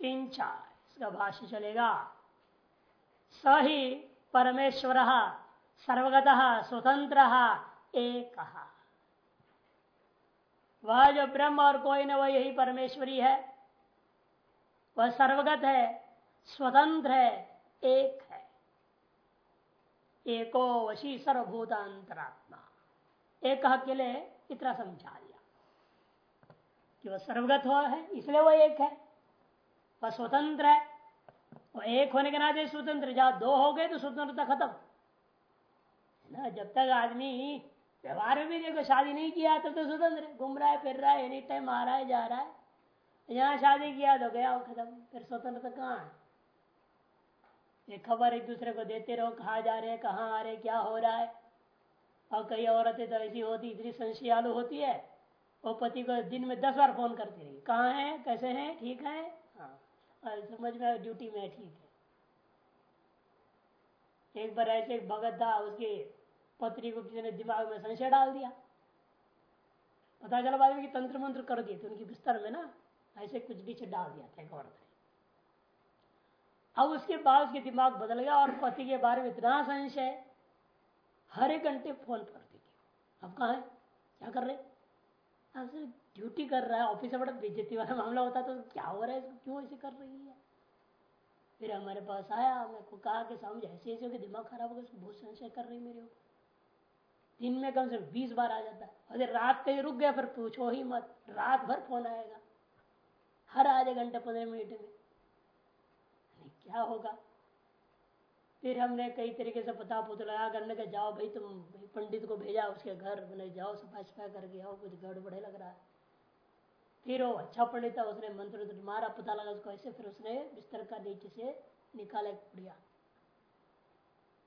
किंचा इसका भाष्य चलेगा स ही परमेश्वर सर्वगत स्वतंत्र एक। वह जो ब्रह्म और कोई न, वह यही परमेश्वरी है। वह सर्वगत है, स्वतंत्र है, एक है। एको वशी सर्वभूत अंतरात्मा एक अकेले इतना समझा दिया। कि वह सर्वगत हुआ है, इसलिए वह एक है। वह स्वतंत्र है। वह एक होने के नाते स्वतंत्र, जहाँ दो हो गए तो स्वतंत्रता खत्म। ना, जब तक आदमी व्यवहार में भी देखो, शादी नहीं किया तब तो स्वतंत्र है। घूम रहा है, फिर रहा है एनी टाइम आ रहा है, जा रहा है। यहाँ शादी किया तो गया, वो खत्म। फिर स्वतंत्रता कहाँ है? ये खबर एक दूसरे को देते रहो, कहा जा रहे हैं, कहाँ आ रहे क्या हो रहा है। और कई औरतें तो ऐसी होती, इतनी संशयालु होती है। वो पति को दिन में दस बार फ़ोन करती रही कहाँ है? कैसे हैं? ठीक है? समझ में ड्यूटी में ठीक है। एक बार ऐसे भगत था, उसके पत्नी को किसी ने दिमाग में संशय डाल दिया। पता चला बाद में कि तंत्र मंत्र कर दिए थे, उनके बिस्तर में ना, ऐसे कुछ बीच डाल दिया था एक औरत ने। अब उसके बाद उसके दिमाग बदल गया और पति के बारे में इतना संशय, हर एक घंटे फ़ोन करती थी अब कहा है? क्या कर रहे? ड्यूटी कर रहा है ऑफ़िस में बड़ा बेजती वाला मामला होता तो क्या हो रहा है? क्यों ऐसे कर रही है? फिर हमारे पास आया, मेरे को कहा कि समझ ऐसे ऐसे दिमाग खराब हो गया, बहुत संशय कर रही मेरे ऊपर। दिन में कम से कम बीस बार आ जाता है। अगर रात कहीं रुक गया, फिर पूछो ही मत, रात भर फ़ोन आएगा। हर आधे घंटे, पंद्रह मिनट में। क्या होगा? फिर हमने कई तरीके से पता पुता लगा करने का जाओ भाई, तुम पंडित को भेजा, उसके घर बने जाओ, सफ़ाई सफ़ाई करके आओ, कुछ गड़बड़े लग रहा है. फिर वो अच्छा पंडित था, उसने मंत्र मारा, पता लगा उसको ऐसे, फिर उसने बिस्तर का नीचे से निकाला पुड़िया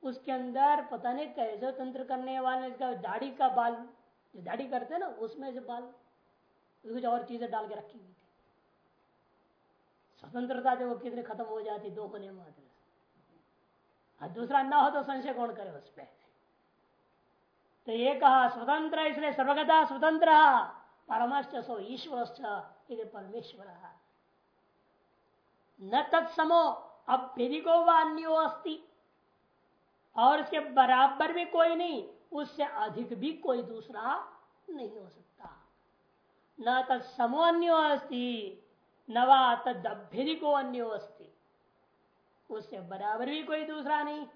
उसके अंदर पता नहीं कैसे तंत्र करने वाले, इसका दाढ़ी का बाल, जो दाढ़ी करते ना, उसमें से बाल कुछ और चीज़ें डाल के रखी हुई थी। स्वतंत्रता जो कितनी खत्म हो जाती, दो होने मात्र। और दूसरा न हो तो संशय कौन करे उस पर तो ये कहा, स्वतंत्र इसलिए सर्वगता स्वतंत्र परमश्च सो ईश्वर परमेश्वर। न तत्समो अभ्यधिको व अन्यो अस्ति। और इसके बराबर भी कोई नहीं, उससे अधिक भी कोई दूसरा नहीं हो सकता। न तत्समो अन्यो अस्ति नवा तद अभ्यधिको अन्यो अस्ति। उससे बराबर भी कोई दूसरा नहीं,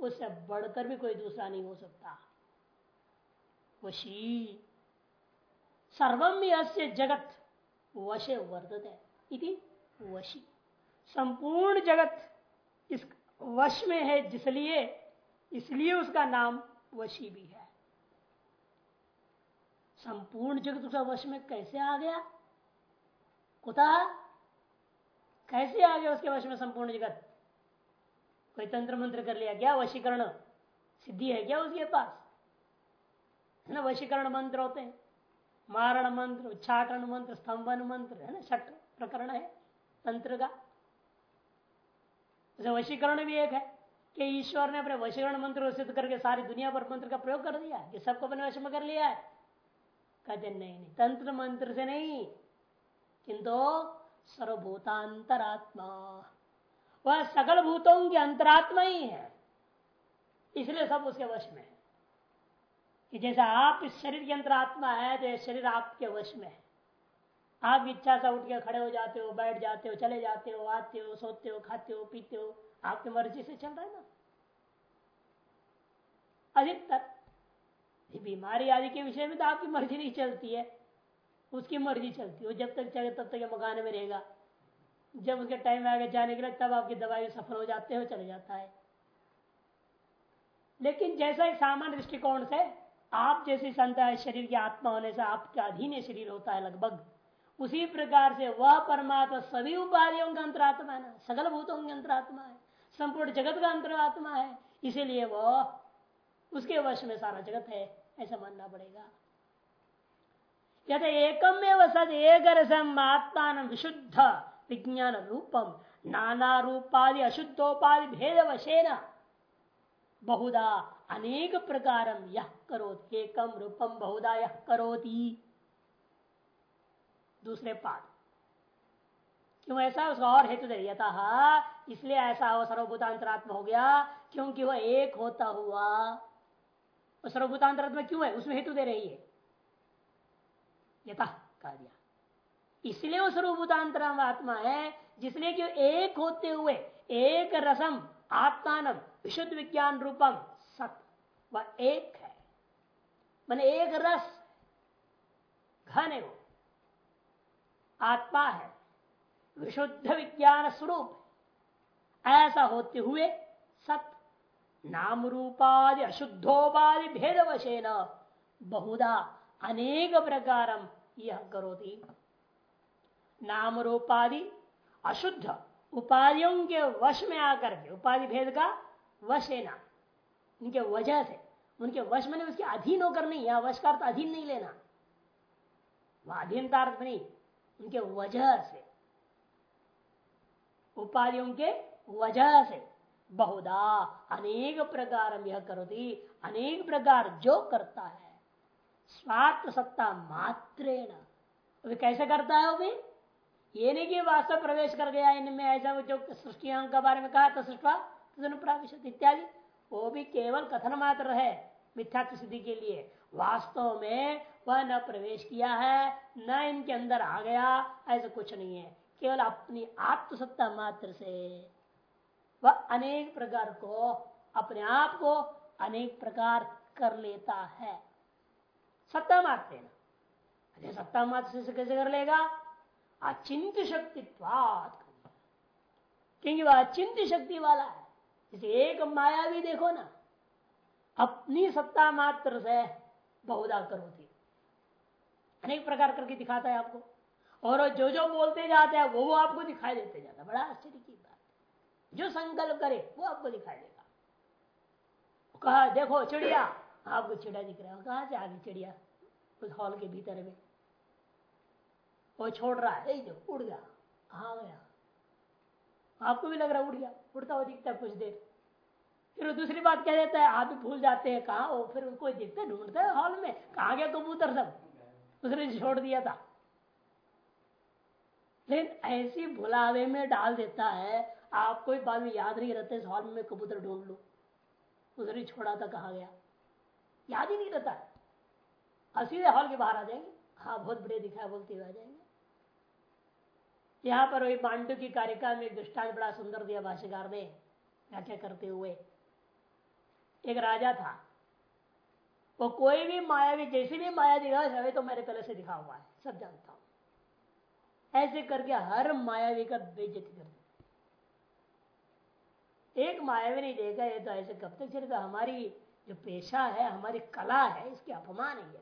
उससे बढ़कर भी कोई दूसरा नहीं हो सकता। वशी। सर्वम अस्य जगत, वशे वर्तते इति वशी। संपूर्ण जगत इस वश में है जिसलिए, इसलिए उसका नाम वशी भी है। संपूर्ण जगत उसका वश में कैसे आ गया? कुता? कैसे आ गया उसके वश में संपूर्ण जगत? कोई तंत्र मंत्र कर लिया क्या? वशीकरण सिद्धि है क्या उसके पास? है ना, वशीकरण मंत्र होते हैं। मारण मंत्र, उच्चाटन मंत्र, स्तंभन मंत्र, है ना छठ प्रकरण है तंत्र का। वशीकरण भी एक है कि ईश्वर ने अपने वशीकरण मंत्र सिद्ध करके सारी दुनिया पर मंत्र का प्रयोग कर दिया कि सबको अपने वश में कर लिया है। कहते नहीं नहीं, तंत्र मंत्र से नहीं, किंतु सर्वभूतांतरात्मा। वह सकल भूतों की अंतरात्मा ही है। इसलिए सब उसके वश में है। कि जैसा आप इस शरीर की अंतरात्मा है तो शरीर आपके वश में है। आप इच्छा से उठ के खड़े हो जाते हो, बैठ जाते हो, चले जाते हो, आते हो, सोते हो, खाते हो, पीते हो, आपकी मर्ज़ी से चल रहा है ना। अधिकतर। बीमारी आदि के विषय में तो आपकी मर्ज़ी नहीं चलती है। उसकी मर्ज़ी चलती है। जब तक चले, तब तक ये मकान में रहेगा। जब उसके टाइम आगे जाने के लिए, तब आपकी दवाई सफल हो जाते हो चले जाता है। लेकिन जैसा एक सामान्य दृष्टिकोण से, आप जैसी संत शरीर की आत्मा होने से आपके अधीन शरीर होता है लगभग। उसी प्रकार से वह परमात्मा सभी उपाधियों का अंतरात्मा है ना सकल भूतों की अंतरात्मा है, संपूर्ण जगत का अंतरात्मा है। इसीलिए वह उसके वश में सारा जगत है, ऐसा मानना पड़ेगा। यदि एकम सद एक रसम आत्मा विशुद्ध। विज्ञान रूपम नाना रूपादि अशुद्धोपाधि भेद वशेन बहुधा अनेक प्रकार यह एकम रूपम बहुधा यह करोति। दूसरे पाद। क्यों ऐसा? उसका और हेतु दे इसलिए ऐसा वो सर्वभूतांतरात्मा हो गया, क्योंकि वह एक होता हुआ। सर्वभूतांतरात्मा क्यों है? उसमें हेतु दे रही है। यथा कह दिया। इसलिए वो सर्वभूतांतराम आत्मा है जिसलिए कि एक होते हुए, एक रसम आत्मान विशुद्ध विज्ञान रूपम, सत, वह एक है। मैंने एक रस, घन है वो। आत्मा है। विशुद्ध विज्ञान स्वरूप ऐसा होते हुए सत नाम रूपादि अशुद्धोपाधि भेद वशेन बहुधा अनेक प्रकार यह करोती। नाम रूपादि अशुद्ध। उपाधियों के वश में आकर के, उपाधि भेद का वश लेना। उनके वजह से, उनके वश में उसके अधीन होकर नहीं, या वश का अर्थ अधीन नहीं लेना। अर्थ नहीं, उनके वजह से। उपाधियों के वजह से बहुधा अनेक प्रकार यह करोती, अनेक प्रकार जो करता है, स्वार्थ सत्ता मात्रेण। कैसे करता है वो भी? ये नहीं कि वास्तव प्रवेश कर गया, इनमें ऐसा जो सृष्टियों के बारे में कहा था सृष्टि इत्यादि, वो भी केवल कथन मात्र है मिथ्या सिद्धि के लिए। वास्तव में वह न प्रवेश किया है, न इनके अंदर आ गया, ऐसा कुछ नहीं है। केवल अपनी आत्मसत्ता मात्र से। वह अनेक प्रकार को, अपने आप को अनेक प्रकार कर लेता है। सत्ता मात्र सत्ता मात्र से कैसे कर लेगा? अचिंत शक्ति क्योंकि वह अचिंत शक्ति वाला है। जैसे एक माया भी देखो ना। अपनी सत्ता मात्र से बहुधा करो थी अनेक प्रकार करके दिखाता है आपको। और जो जो बोलते जाते हैं वो वो आपको दिखाई देते जाता बड़ा आश्चर्य की बात जो संकल्प करे, वो आपको दिखाई देगा। कहा, देखो चिड़िया। आपको चिड़िया दिख रहा है कहा से आ गई चिड़िया, उस हॉल के भीतर में। वो छोड़ रहा है। जो उड़ गया। कहा गया? आपको भी लग रहा उड़ गया। उड़ता हुआ दिखता है कुछ देर। फिर वो दूसरी बात कह देता है, आप भी भूल जाते हैं, कहा? वो फिर उनको दिखता ढूंढता है हॉल में, कहा गया कबूतर सब? उसने छोड़ दिया था। लेकिन ऐसी भुलावे में डाल देता है आपको बाद में याद नहीं रहता, इस हॉल में कबूतर ढूंढ लो। उसने छोड़ा था, कहा गया? याद ही नहीं रहता। है हॉल के बाहर आ जाएँगे। हाँ बहुत बड़े दिखाया बोलते हुए आ जाएँगे। यहाँ पर वही पांडु की कारिका में एक दृष्टांत बड़ा सुंदर दिया भाष्यकार ने व्याख्या करते हुए। एक राजा था। वो कोई भी मायावी जैसी भी माया दिखा तो मेरे पहले से दिखा हुआ है, सब जानता हूँ। ऐसे करके हर मायावी का बेजती कर एक मायावी नहीं देखा, ये तो ऐसे कब तक चलेगा हमारी जो पेशा है, हमारी कला है, इसके अपमान है ये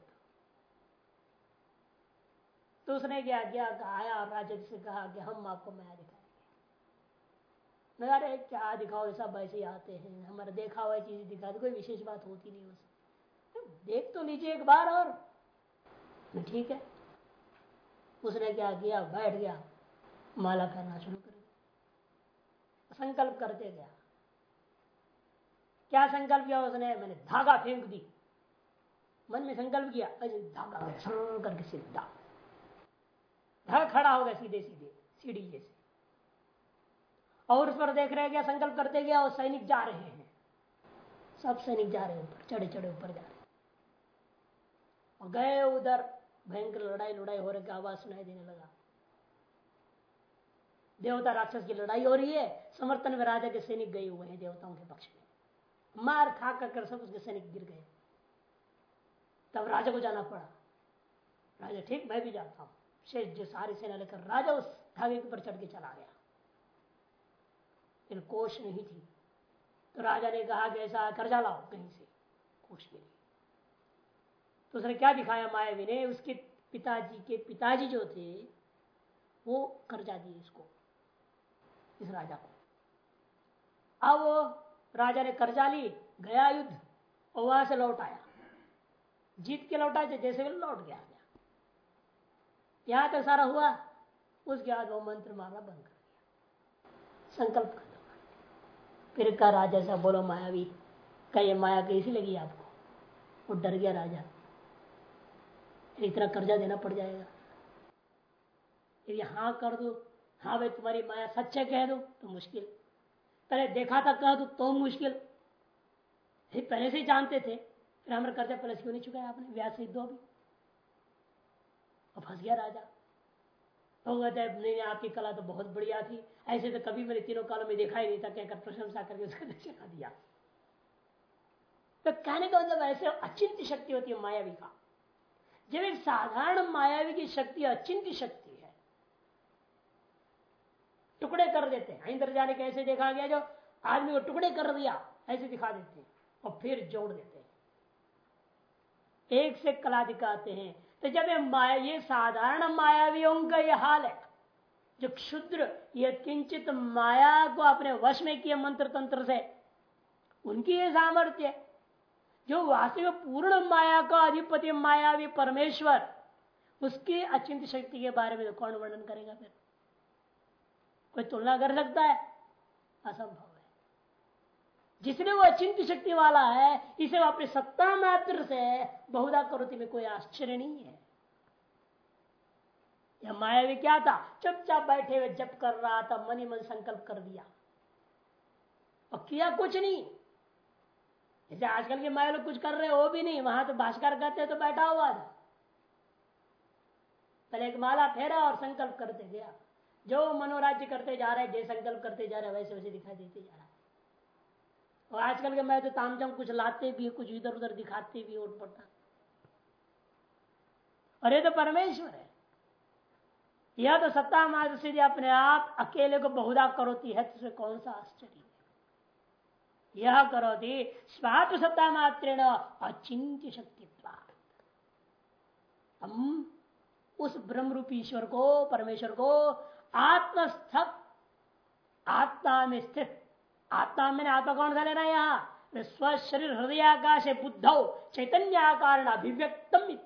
तो उसने क्या किया? आया राजा से कहा कि हम आपको माया दिखाएँगे अरे, क्या दिखाओ? सब ऐसे आते हैं। हमारा देखा हुआ चीज़ दिखा कोई विशेष बात होती नहीं उससे तो देख तो लीजिए एक बार और। ठीक है। उसने क्या किया? बैठ गया। माला करना शुरू कर दिया। संकल्प करते गया। क्या संकल्प किया उसने? मैंने धागा फेंक दी। मन में संकल्प किया धागा करके सीधा धड़ खड़ा होगा सीधे सीधे सीढ़ी जैसे। और उस पर देख रहे क्या संकल्प करते गया और सैनिक जा रहे हैं। सब सैनिक जा रहे हैं ऊपर चढ़े चढ़े ऊपर जा रहे और गए उधर भयंकर लड़ाई लड़ाई हो रही आवाज़ सुनाई देने लगा। देवता राक्षस की लड़ाई हो रही है समर्थन में राजा के सैनिक गए हुए हैं देवताओं के पक्ष में। मार खा कर, कर सब उसके सैनिक गिर गए। तब राजा को जाना पड़ा। राजा ठीक मैं भी जाता हूँ। जो सारी सेना लेकर राजा उस धागे के ऊपर चढ़ के चला गया। लेकिन कोष नहीं थी। तो राजा ने कहा कि ऐसा कर्जा लाओ, कहीं से कोश के लिए तो उसने क्या दिखाया मायावी ने उसके पिताजी के पिताजी जो थे, वो कर्जा दिए इसको, इस राजा को। अब राजा ने कर्जा ली, गया युद्ध, और वहाँ से लौट आया। जीत के लौटा जैसे लौट गया। यहाँ तक सारा हुआ। उसके बाद वो मंत्र मारना बंद कर दिया। संकल्प कर दो फिर का राजा से बोलो मायावी का ये माया कैसी लगी आपको? वो डर गया राजा। इतना कर्जा देना पड़ जाएगा। यदि हाँ कर दो। हाँ भाई, तुम्हारी माया सच्चे कह दो तो मुश्किल। पहले देखा था, कह दो तो मुश्किल। पहले से ही जानते थे। फिर हम करते पहले क्यों नहीं चुका आपने? व्यास दो भी और फंस गया राजा। तो कहते नहीं आपकी कला तो बहुत बढ़िया थी। ऐसे तो कभी मैंने तीनों कालों में देखा ही नहीं था कहकर प्रशंसा करके उसका दक्षिणा दिया। तो कहने का मतलब ऐसे अचिंत शक्ति होती है मायावी का। जब एक साधारण मायावी की शक्ति अचिंत शक्ति है, टुकड़े कर देते हैं। इंद्र जाने के ऐसे देखा गया जो आदमी को टुकड़े कर दिया, ऐसे दिखा देते हैं और फिर जोड़ देते हैं। एक से कला दिखाते हैं तो जब ये माया, ये साधारण मायावियों का यह हाल है। जो क्षुद्र, ये किंचित माया को अपने वश में किए मंत्र तंत्र से, उनकी ये सामर्थ्य जो वास्तविक पूर्ण माया का अधिपति, मायावी परमेश्वर, उसकी अचिंत शक्ति के बारे में तो कौन वर्णन करेगा फिर? कोई तुलना कर सकता है? असंभव। जिसने वो अचिंत शक्ति वाला है, इसे वो अपनी सत्ता मात्र से बहुधा करोति में कोई आश्चर्य नहीं है। यह माया भी क्या था? चुपचाप बैठे हुए जप कर रहा था, मन मन संकल्प कर दिया। और किया कुछ नहीं। जैसे आजकल के माया लोग कुछ कर रहे हो भी नहीं। वहाँ तो भाषकर करते तो बैठा हुआ था। पहले एक माला फेरा और संकल्प करते गया जो मनोराज्य करते जा रहे जय संकल्प करते जा रहे वैसे वैसे दिखाई देते जा रहा और आजकल के मैं तो तामझाम कुछ लाते भी कुछ इधर उधर दिखाते भी उठ पड़ता और ये तो परमेश्वर है। यह तो सत्ता मात्र से अपने आप अकेले को बहुधा करोती है तो कौन सा आश्चर्य यह करोती स्वात्म सत्ता मात्र अचिंत्य शक्ति हम उस ब्रह्म रूपी ईश्वर को, परमेश्वर को आत्मस्थ आत्मा में स्थित आत्मा में आत्मा कौन सा लेना यहाँ? स्व शरीर हृदय आकाश है, बुद्ध चैतन्य आकार अभिव्यक्तम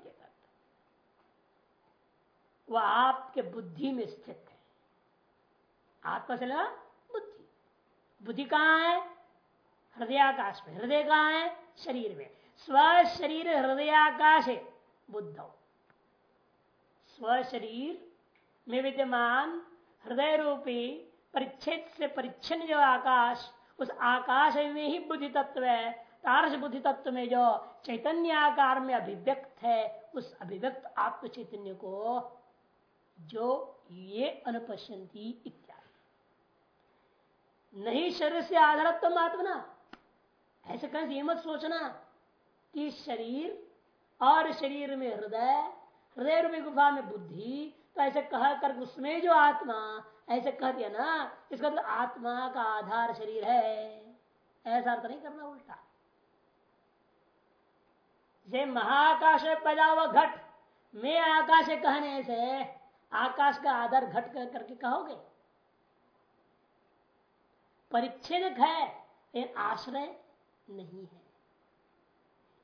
वह आपके बुद्धि में स्थित है। आत्मा से लेना बुद्धि। बुद्धि कहाँ है? हृदयाकाश में। हृदय कहाँ है? शरीर में। स्व शरीर हृदयाकाश है, बुद्ध। स्व शरीर में विद्यमान हृदय रूपी परिच्छेद से परिच्छिन्न जो आकाश, उस आकाश में ही बुद्धि तत्व है, तारस बुद्धि तत्व में जो चैतन्य आकार में अभिव्यक्त है, उस अभिव्यक्त आत्म चैतन्य को जो ये अनुपश्यंती इत्यादि। नहीं शरीर से आधारत्व आत्मना ऐसे कहीं मत सोचना कि शरीर और शरीर में हृदय हृदय रूपी गुफा में बुद्धि तो ऐसे कह कर उसमें जो आत्मा, ऐसे कह दिया ना, इसका मतलब आत्मा का आधार शरीर है। ऐसा अर्थ नहीं करना उल्टा। जे महाकाश में पैदा हुआ घट, में आकाश कहने से आकाश का आधार घट कर करके कहोगे? परिच्छेद है, लेकिन आश्रय नहीं है।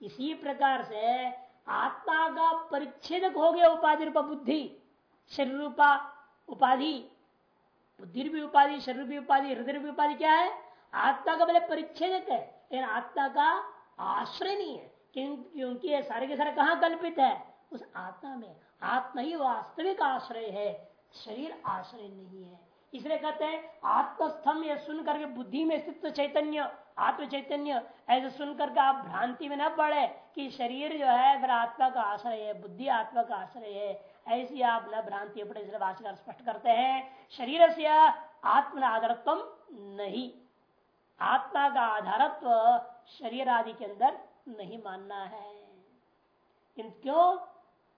इसी प्रकार से आत्मा का परिच्छेदक हो गया उपाधि रूपा बुद्धि। शरीर रूपा उपाधि, बुद्धि भी उपाधि, शरीर भी उपाधि, हृदय भी उपाधि क्या है? आत्मा का पहले परिच्छेदक है। लेकिन आत्मा का आश्रय नहीं है। क्योंकि ये सारे के सारे कहा कल्पित है? उस आत्मा में। आत्मा ही वास्तविक आश्रय है। शरीर आश्रय नहीं है। इसलिए कहते हैं, आत्मस्थम यह सुन करके बुद्धि में स्थित चैतन्य, आत्म चैतन्य। ऐसे सुन करके आप भ्रांति में न पड़े कि शरीर जो है, फिर आत्मा का आश्रय है, बुद्धि आत्मा का आश्रय है। ऐसी आप न भ्रांति इसलिए स्पष्ट करते हैं। शरीर से आत्म आधारत्व नहीं। आत्मा का आधारत्व शरीर आदि के अंदर नहीं मानना है। क्यों?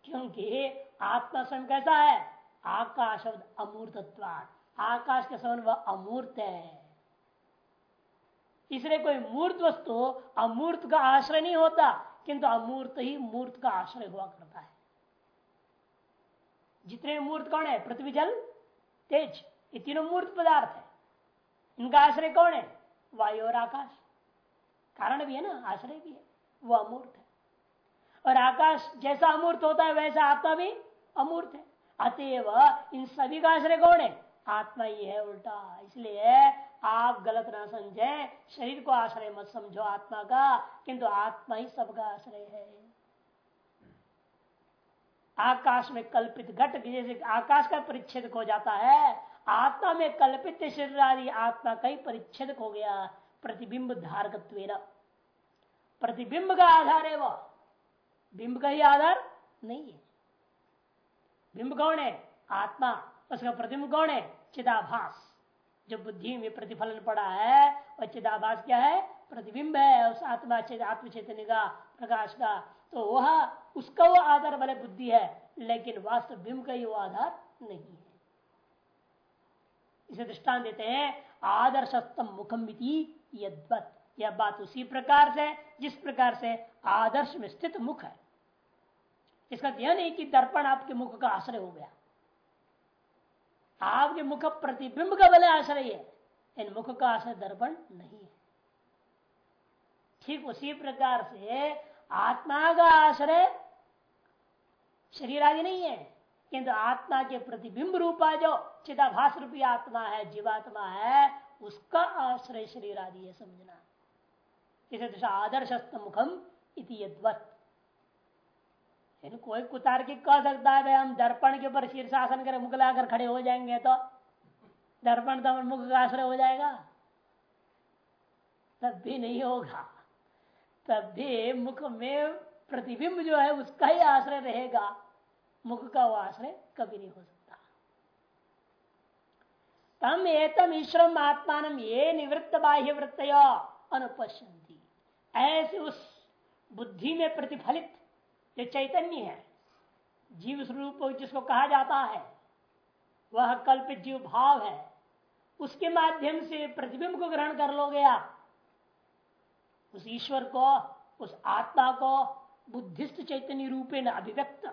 क्योंकि आत्मा स्वयं कैसा है? आकाश शब्द अमूर्तत्व आकाश के समान वह अमूर्त है। इसलिए कोई मूर्त वस्तु अमूर्त का आश्रय नहीं होता, किंतु अमूर्त ही मूर्त का आश्रय हुआ करता है। जितने मूर्त कौन है? पृथ्वी जल, तेज, ये तीनों मूर्त पदार्थ है। इनका आश्रय कौन है? वायु और आकाश। कारण भी है ना, आश्रय भी है, वो अमूर्त है। और आकाश जैसा अमूर्त होता है, वैसा आत्मा भी अमूर्त है। अतएव इन सभी का आश्रय कौन है? आत्मा ही है उल्टा। इसलिए आप गलत ना समझे। शरीर को आश्रय मत समझो आत्मा का, किंतु आत्मा ही सबका आश्रय है। आकाश में कल्पित घट जैसे आकाश का परिच्छेद हो जाता है। आत्मा में कल्पित शरीर आदि आत्मा का ही परिच्छेद हो गया। प्रतिबिंब धारकत्व प्रतिबिंब का आधार है वह। बिंब का ही आधार नहीं है। बिंब कौन है? आत्मा। उसका प्रतिबिंब कौन है? चिदाभास। जो बुद्धि में प्रतिफलन पड़ा है, वह चिदाभास क्या है? प्रतिबिंब है उस आत्मा आत्म चैतन्य का प्रकाश का तो वह, उसका वो आधार भले बुद्धि है, लेकिन वास्तव बिंब का ही वो आधार नहीं है। इसे दृष्टान देते हैं, आदर्शस्तम मुखम यद्वत। यह बात उसी प्रकार से, जिस प्रकार से आदर्श में स्थित मुख है। इसका यह नहीं कि दर्पण आपके मुख का आश्रय हो गया। आपके मुख प्रतिबिंब का भले आश्रय है, इन मुख का आश्रय दर्पण नहीं है। ठीक उसी प्रकार से आत्मा का आश्रय शरीर आदि नहीं है। किंतु आत्मा के प्रतिबिंब रूपा जो चिदाभास रूपी आत्मा है, जीवात्मा है, उसका आश्रय शरीर आदि है समझना। इसे दशा आदर्श मुखम इति कोई कुतार्किक कह सकता है हम दर्पण के ऊपर शीर्षासन कर, मुख लाकर खड़े हो जाएँगे तो दर्पण तो मुख का आश्रय हो जाएगा। तब भी नहीं होगा। तब भी मुख में प्रतिबिंब जो है, उसका ही आश्रय रहेगा। मुख का वो आश्रय कभी नहीं हो सकता। तम एतम ईश्वरम आत्मान ये निवृत्त बाह्य वृत्त अनुपश्यंती ऐसे उस बुद्धि में प्रतिफलित जो चैतन्य है। जीव स्वरूप जिसको कहा जाता है, वह कल्पित जीव भाव है। उसके माध्यम से प्रतिबिंब को ग्रहण कर लोगे आप। उस ईश्वर को, उस आत्मा को बुद्धिस्ट चैतन्य रूपे न अभिव्यक्त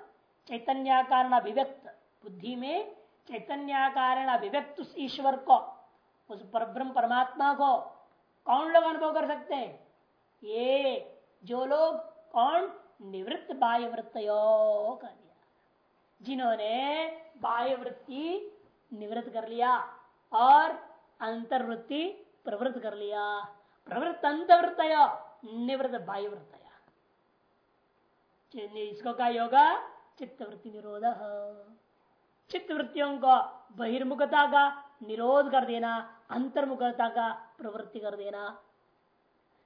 चैतन्याकार अभिव्यक्त, बुद्धि में चैतन्याकार अभिव्यक्त उस ईश्वर को, उस परब्रह्म परमात्मा को कौन लोग अनुभव कर सकते हैं? ये जो लोग कौन? निवृत्त बाह्य वृत्त कर दिया जिन्होंने बाह्य वृत्ति निवृत्त कर लिया और अंतर्वृत्ति प्रवृत्त कर लिया। प्रवृत्त अंतवृत्त निवृत्त बाह्य वृत्त इसको क्या योगा चित्तवृत्ति निरोध चित्तवृत्तियों को बहिर्मुखता का निरोध कर देना अंतर्मुखता का प्रवृत्ति कर देना।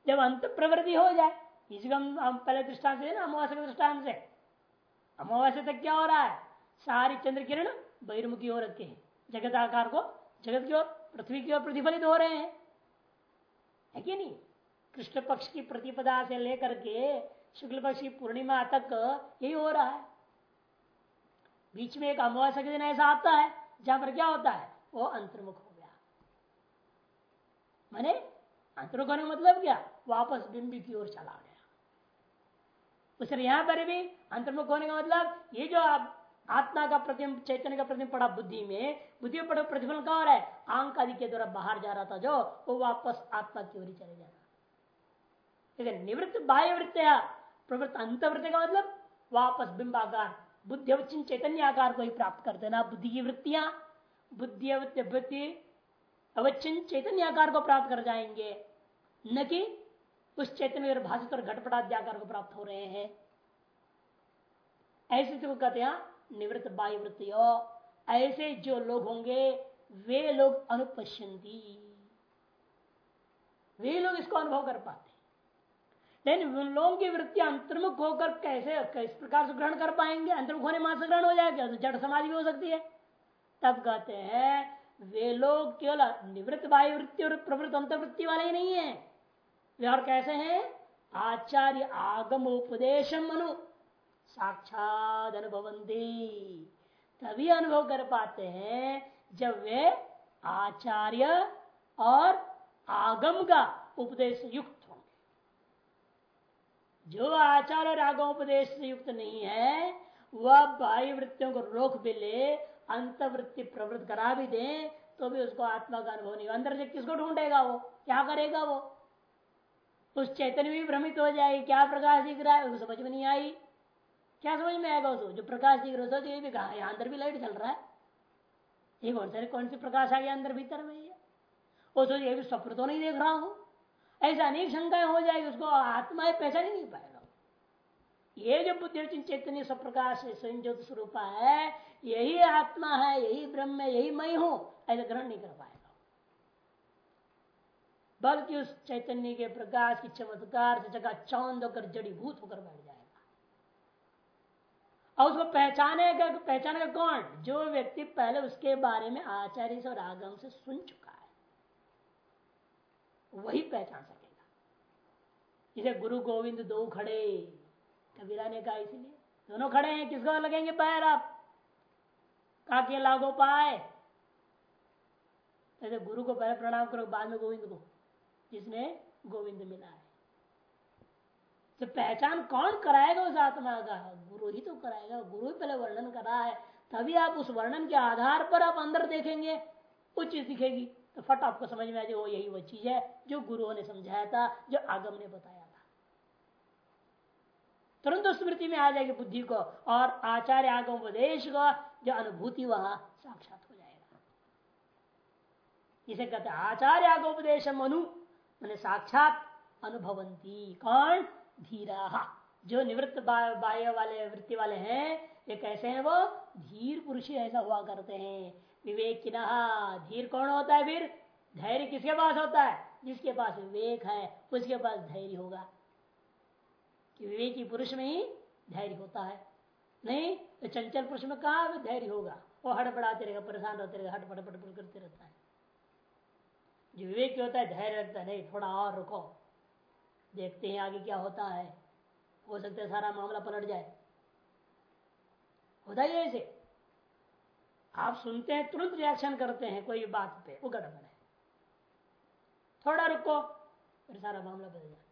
जब अंत प्रवृत्ति हो जाए, इसको हम पहले दृष्टान से ना अमावास्या के दृष्टान से। अमावास्या तक क्या हो रहा है? सारी चंद्र किरण बहिर्मुखी हो रखे हैं। जगत आकार को, जगत की ओर, पृथ्वी की ओर प्रतिफलित हो रहे हैं। है कि नहीं? कृष्ण पक्ष की प्रतिपदा से लेकर के शुक्ल पक्ष की पूर्णिमा तक यही हो रहा है। बीच में एक अमावस्या के दिन ऐसा आता है, जहाँ पर क्या होता है? वो अंतर्मुख हो गया। मैंने अंतर्मुख होने मतलब क्या? वापस बिंबी की ओर चला गया। उस यहाँ पर भी अंतर्मुख होने का मतलब ये जो आप आत्मा का प्रतिम चैतन्य का प्रतिम पड़ा बुद्धि में। बुद्धि में पड़ा प्रतिफल कहा हो है? आंक आदि के द्वारा बाहर जा रहा था जो, वो वापस आत्मा की ओर ही चले जाना लेकिन निवृत्त बाह्य वृत्त प्रवृत्त अंतवृत्त का मतलब वापस बिंबाकार बुद्धि चैतन्य आकार को ही प्राप्त कर देना बुद्धि की वृत्तियाँ। बुद्धि वृत्ति अवचिन चैतन्य आकार को प्राप्त कर जाएँगे। न कि उस चैतन्य भाषित और घटपटाद्य आकार को प्राप्त हो रहे हैं। ऐसे जो कहते हैं निवृत्त बाह्य वृत्ति ऐसे जो लोग होंगे, वे लोग अनुपश्यंती। वे लोग इसको अनुभव कर पाते लेकिन उन लोगों की वृत्ति अंतर्मुख होकर कैसे किस प्रकार से ग्रहण कर पाएँगे? अंतर्मुख होने मात्र ग्रहण हो जाएगा तो जड़ समाधि भी हो सकती है। तब कहते हैं, वे लोग केवल निवृत्त वायु वृत्ति और प्रवृत्त अंतर्वृत्ति वाले ही नहीं है। वे और कैसे हैं? आचार्य आगम उपदेशम मनु। साक्षात अनुभवंती तभी अनुभव कर पाते हैं जब वे आचार्य और आगम का उपदेश युक्त जो आचार्य और आगोपदेश से युक्त नहीं है, वह बाह्य वृत्तियों को रोक भी ले अंतवृत्ति प्रवृत्त करा भी दे तो भी उसको आत्मा का अनुभव नहीं अंदर से किसको ढूंढेगा वो? क्या करेगा वो? उस चैतन्य भी भ्रमित हो जाएगी। क्या प्रकाश दिख रहा है? उसको समझ में नहीं आई। क्या समझ में आएगा उसको? जो प्रकाश दिख रहा है भी कहा यहाँ अंदर भी लाइट चल रहा है। ये कौन सा कौन सी प्रकाश आ गया अंदर भीतर में ये? वो सोच, ये भी स्वप्न तो नहीं देख रहा हूँ। ऐसा अनेक शंकाएँ हो जाएगी, उसको आत्मा पहचान ही नहीं पाएगा। ये जो बुद्धि चैतन्य स्वप्रकाश प्रकाश संयोज स्वरूप है, यही आत्मा है, यही ब्रह्म है, यही मैं हूँ, ऐसा ग्रहण नहीं कर पाएगा। बल्कि उस चैतन्य के प्रकाश की चमत्कार से जगह चौंद होकर जड़ीभूत होकर बैठ जाएगा। और उसको पहचाने का पहचाने का कौन? जो व्यक्ति पहले उसके बारे में आचार्य से और आगम से सुन चुका है, वही पहचान सकेगा। इसे गुरु गोविंद दो खड़े, कबीरा ने कहा इसलिए, दोनों खड़े हैं, किसको लगेंगे पैर आप? काके लागो पाए। ऐसे गुरु को पहले प्रणाम करो, बाद में गोविंद को, जिसने गोविंद मिला है। तो पहचान कौन कराएगा उस आत्मा का? गुरु ही तो कराएगा। गुरु ही पहले वर्णन कर है। तभी आप उस वर्णन के आधार पर आप अंदर देखेंगे, वो चीज़ दिखेगी। तो फट आपको समझ में आ जाए, वो यही वो चीज़ है जो गुरुओं ने समझाया था, जो आगम ने बताया था। तुरंत स्मृति में आ जाएगी बुद्धि को और आचार्य आगम उपदेश को जो अनुभूति वहाँ साक्षात हो जाएगा। इसे कहते आचार्य आगोपदेश मनु, मैंने साक्षात अनुभवंती। कौन? धीरा। जो निवृत्त बाह्य वाले, वृत्ति वाले हैं, ये कैसे हैं वो? धीर पुरुष ऐसा हुआ करते हैं। विवेक धीर कौन होता है फिर? धैर्य किसके पास होता है? जिसके पास विवेक है, उसके पास धैर्य होगा। कि विवेकी पुरुष में ही धैर्य होता है। नहीं तो चंचल पुरुष में कहा धैर्य होगा? वो हड़बड़ाते रहेगा, परेशान रहते रहेगा हट पट करते रहता है। जो विवेक होता है, धैर्य रखता है, नहीं, थोड़ा और रुको। देखते हैं आगे क्या होता है। हो सकता है सारा मामला पलट जाए। होता ही ऐसे आप सुनते हैं, तुरंत रिएक्शन करते हैं, कोई बात पे, वो गड़बड़ है। थोड़ा रुको, फिर सारा मामला बदल जाता है।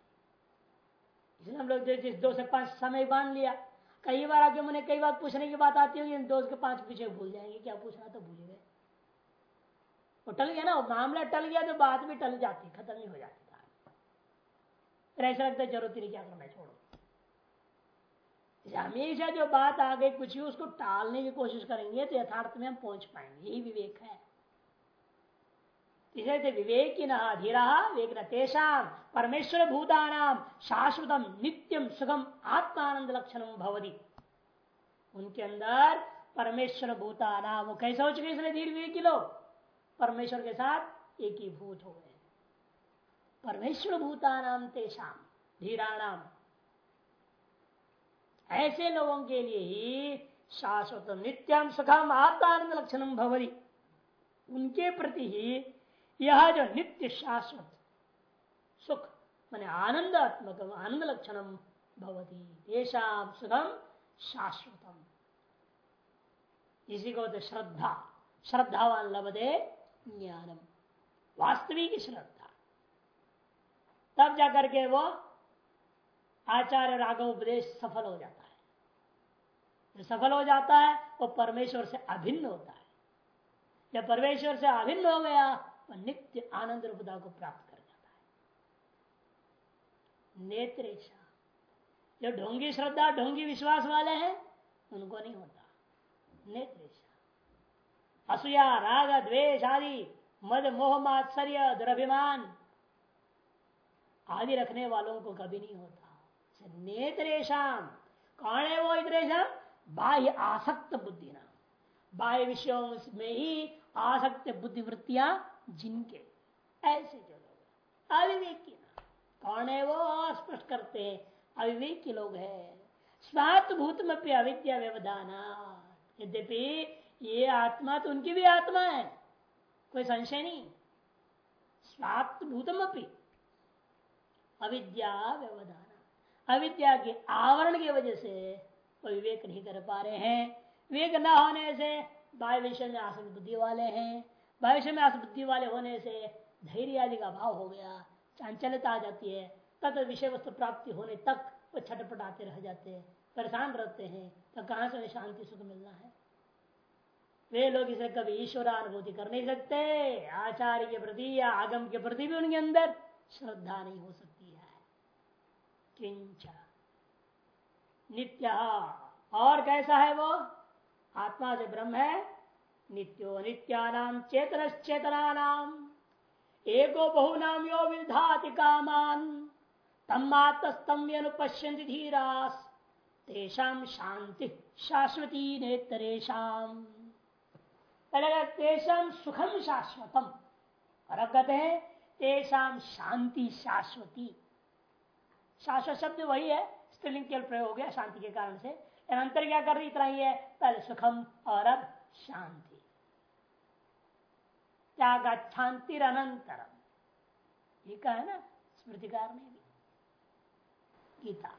इसलिए हम लोग दो से पाँच समय बाँध लिया, कई बार आगे मैंने कई बार पूछने की बात आती होगी दो के पाँच पीछे भूल जाएँगे, क्या पूछना तो भूल गए वो टल गया ना, मामला टल गया तो बात भी टल जाती, खत्म ही हो जाती। ऐसा लगता है ज़रूरत नहीं क्या करना छोड़ो। हमेशा जो बात आ गई कुछ ही उसको टालने की कोशिश करेंगे तो यथार्थ में हम पहुँच पाएँगे। यही विवेक है। इसे विवेक न धीरा विवेक न तेषाम परमेश्वर भूतानाम शाश्वतम नित्यम सुखम, आत्मानंद लक्षण भवदी उनके अंदर परमेश्वर भूतानाम वो कैसे हो चुके इसलिए धीर विवेकी लोग? परमेश्वर के साथ एक ही भूत हो गए। परमेश्वर भूतानाम तेषाम धीराणाम ऐसे लोगों के लिए ही शाश्वत नित्यम सुखम आत्मानंद लक्षण भवरी उनके प्रति ही यह जो नित्य शाश्वत सुख, मान आनंदात्मक आनंद लक्षणम भवती तेषाम सुखम शाश्वतम। इसी को तो श्रद्धा, श्रद्धावान लभदे ज्ञानम। वास्तविक श्रद्धा। तब जाकर के वो आचार्य राघव उपदेश सफल हो जाता है। जो सफल हो जाता है, वो परमेश्वर से अभिन्न होता है। जब परमेश्वर से अभिन्न हो गया वह नित्य आनंद रूपता को प्राप्त कर जाता है। नेत्रेशा। जो ढोंगी श्रद्धा, ढोंगी विश्वास वाले हैं, उनको नहीं होता। नेत्रेशा। असूया, राग द्वेश आदि, मद, मोह, मात्सर्य, दुरभिमान आदि रखने वालों को कभी नहीं होता। नेत्रेशम कौन है वो इतरेशम बाह्य आसक्त बुद्धि नाम बाह्य विषयों में ही आसक्त बुद्धि वृत्तियाँ जिनके। ऐसे जो लोग अविवेकी ना कौन है वो? स्पष्ट करते हैं। अविवेकी लोग है। स्वात भूत में अविद्या व्यवधाना यद्यपि ये आत्मा तो उनकी भी आत्मा है। कोई संशय नहीं। स्वाप्त भूतम अपनी अविद्या व्यवधान। अविद्या के आवरण की वजह से वो विवेक नहीं कर पा रहे हैं। विवेक न होने से बाह्य विषय में आसक्त बुद्धि वाले हैं। बाह्य विषय में आसक्त बुद्धि वाले होने से धैर्य आदि का अभाव हो गया चांचल्यता आ जाती है। तब विषय वस्तु प्राप्ति होने तक वो छटपटाते रह जाते हैं। परेशान रहते हैं तो कहाँ से शांति, सुख मिलना है? वे लोग इसे कभी ईश्वरानुभूति कर नहीं सकते। आचार्य के प्रति या आगम के प्रति भी उनके अंदर श्रद्धा नहीं हो सकती। किंच। नित्य। और कैसा है वो? आत्मा से ब्रह्म है, नित्यो नित्यानाम चेतन चेतना नाम एको बहु नाम यो विधाति कामान। तमात्म अनुपश्यंति धीरास। तेषाम शांति शाश्वती नेतरेशम पहले तेषाम सुखम शाश्वतम, और अब कहते हैं तेषाम शांति शाश्वती। शाश्वत शब्द वही है स्त्रीलिंग केवल प्रयोग हो गया शांति के कारण से। अंतर क्या कर रही, इतना ही है, पहले सुखम और अब शांति। त्याग शांति अनंतरम ये कहा है ना, स्मृतिकार ने भी। गीता।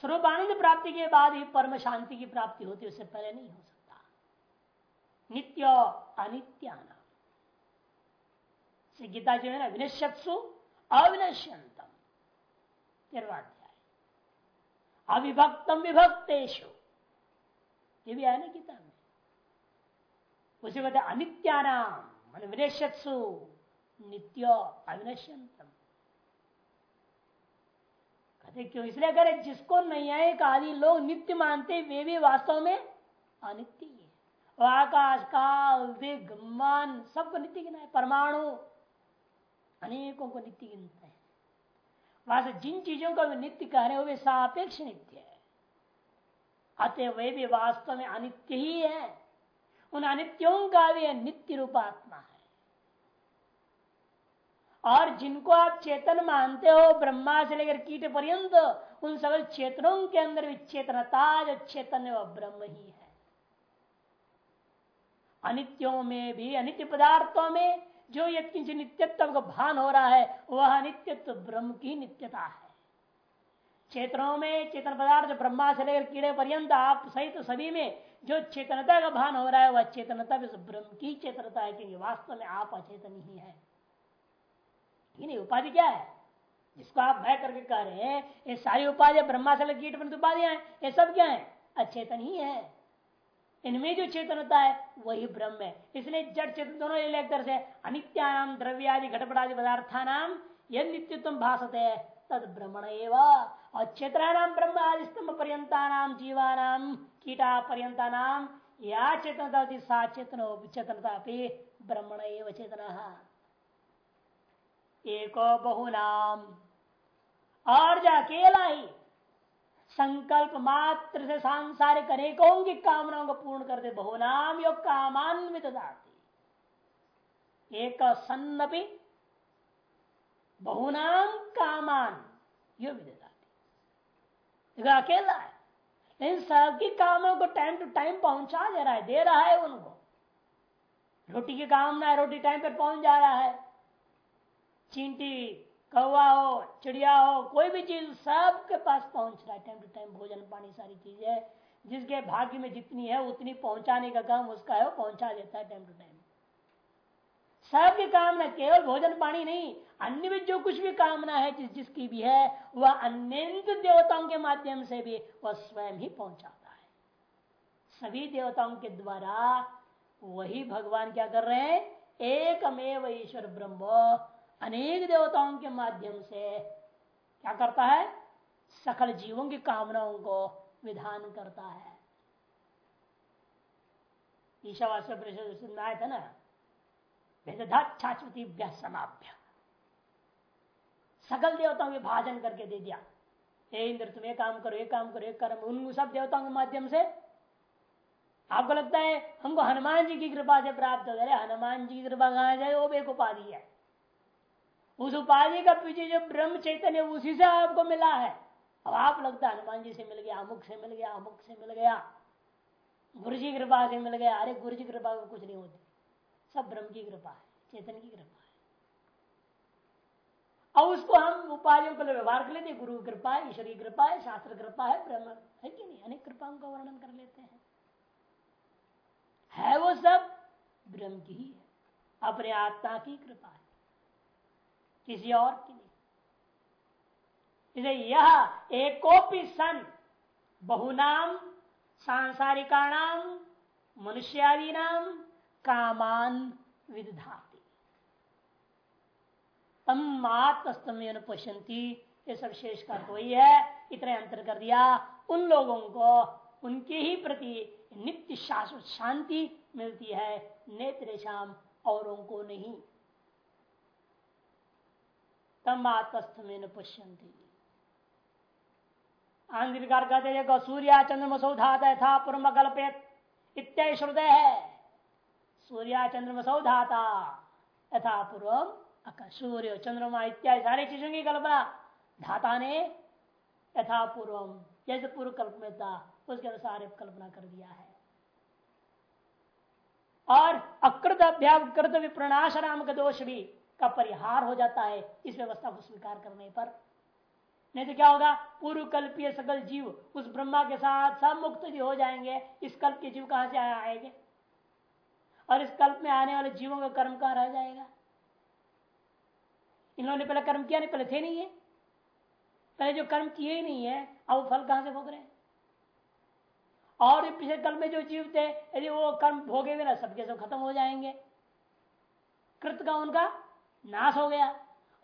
स्वरूप आनंद प्राप्ति के बाद ही परम शांति की प्राप्ति होती उससे पहले नहीं हो सकता। नित्य अनित्याना गीता जो है ना, विनश्यत्सु अविनश्यंतम तेरवाध्याय अविभक्तम विभक्तेशु भी आया ना गीता में? उसे कहते अनित्यानाम, मान विनश्यत्सु नित्य अविनश्यंतम कहते क्यों? इसलिए करे जिसको नहीं न्यायिक आदि लोग नित्य मानते वे भी वास्तव में अनित्य आकाश, काल दिग्मान सबको नित्य गिना है परमाणु, अनेकों को नित्य गिनते वहाँ से जिन चीज़ों को नित्य कह रहे हो, वे सापेक्ष नित्य है। अतः वे भी वास्तव में अनित्य ही है। उन अनित्यों का भी नित्य रूपात्मा है। और जिनको आप चेतन मानते हो, ब्रह्मा से लेकर कीट पर्यंत, उन सभी चेतनों के अंदर भी चेतनता जो चेतन वह ब्रह्म ही है। अनित्यों में भी, अनित्य पदार्थों में जो यत्किंच नित्यत्व का भान हो रहा है, वह नित्यत्व ब्रह्म की नित्यता है। क्षेत्रों में चेतन पदार्थ ब्रह्मा से लेकर कीड़े पर्यंत, आप सहित तो सभी में जो चेतनता का भान हो रहा है, वह चेतनता ब्रह्म की चेतनता है, क्योंकि वास्तव में आप अचेतन ही है। उपाधि क्या है? जिसको आप भय करके कह रहे हैं, ये सारी उपाधि ब्रह्मा से लेकर कीट पर्यंत उपाधियाँ हैं, ये सब क्या है? अचेतन ही है। इनमें जो चेतनता है, वही ब्रह्म है। इसलिए जड़ चेतन दोनों एक तरह से अनित्यानाम, द्रव्यादि, घटपटादि पदार्थानाम, यह नित्यत्व भाषते तद ब्रह्मण और चेतनानाम ब्रह्म आदि स्तंभ पर्यंता कीटा पर्यंता नाम या चेतनता सा चेतन चेतनता ब्रह्मण एवं चेतना। एको बहुनाम। और जो अकेला ही संकल्प मात्र से सांसारिक अनेकों की कामनाओं को पूर्ण कर दे बहुनाम योग कामान्वित एक सन्नपि बहुनाम कामान यो विदाती अकेला है। लेकिन सबकी कामों को टाइम टू टाइम पहुँचा दे रहा है, दे रहा है उनको। रोटी की कामना है, रोटी टाइम पर पहुँच जा रहा है। चींटी कौवा हो चिड़िया हो कोई भी चीज़ सबके पास पहुँच रहा है। टाइम टू टाइम भोजन पानी सारी चीज़ें जिसके भाग्य में जितनी है, उतनी पहुँचाने का काम उसका है, वो पहुँचा देता है टाइम टू टाइम सबकी कामना केवल भोजन पानी नहीं, अन्य भी जो कुछ भी कामना है, जिस जिसकी भी है, वह अन्य देवताओं के माध्यम से भी वह स्वयं ही पहुंचाता है। सभी देवताओं के द्वारा वही भगवान क्या कर रहे हैं? एकमेव ईश्वर ब्रह्म अनेक देवताओं के माध्यम से क्या करता है? सकल जीवों की कामनाओं को विधान करता है। ईशावास्य परिषद ना? समाभ्य सकल देवताओं के भाजन करके दे दिया। हे इंद्र, तुम ये काम करो, ये काम करो एक कर्म उन सब देवताओं के माध्यम से आपको लगता है हमको हनुमान जी की कृपा से प्राप्त हो जाए हनुमान जी की कृपा कहा जाए वो एक उपाधि है। उस उपाधि का पीछे जो ब्रह्म चैतन्य, उसी से आपको मिला है। अब आप लगता है, हनुमान जी से मिल गया, अमुक से मिल गया, अमुक से मिल गया, गुरु जी कृपा से मिल गया। अरे गुरु जी कृपा का कुछ नहीं होती। सब ब्रह्म की कृपा है चेतन की कृपा है। और उसको हम उपाधियों को व्यवहार कर लेते गुरु कृपा है, ईश्वरी कृपा है, शास्त्र कृपा है, ब्रह्म है कि नहीं? अनेक कृपाओं का वर्णन कर लेते हैं। है वो सब ब्रह्म की ही है। अपने आत्मा की कृपा है। किसी और की नहीं। इसलिए यह एकोपी सन, बहुनाम, सांसारिकाणाम मनुष्यादि नाम कामान विधाती तम आत्मस्तम पश्यंती ये सब शेष का वही है, इतने अंतर कर दिया। उन लोगों को, उनके ही प्रति नित्य शाश्वत शांति मिलती है, नेत्र शाम औरों को नहीं। तम आत्मस्थ में न पश्यंती आंध्रिकार कहते देखो सूर्या चंद्रमसो धाता था पूर्व कल्पित इत्य श्रुदय है। सूर्या चंद्रमसो धाता यथा पूर्व सूर्य चंद्रमा इत्यादि सारी चीज़ों की कल्पना धाता ने यथा पूर्व जैसे पूर्व कल्प में था उसके अनुसार कल्पना कर दिया है। और अकृत अभ्याकृत विप्रणाश नाम का दोष भी का परिहार हो जाता है इस व्यवस्था को स्वीकार करने पर। नहीं तो क्या होगा? पूर्व कल्पीय सकल जीव उस ब्रह्मा के साथ सब मुक्त जी हो जाएँगे। इस कल्प के जीव कहाँ से आएँगे। और इस कल्प में आने वाले जीवों का कर्म कहाँ रह जाएगा? इन्होंने पहले कर्म किया नहीं, पहले थे नहीं है पहले जो कर्म किए ही नहीं है, अब फल कहाँ से भोग रहे हैं? और पिछले कल में जो जीव थे, यदि वो कर्म भोगे हुए ना, सबके सब खत्म हो जाएँगे। कृत का उनका नाश हो गया।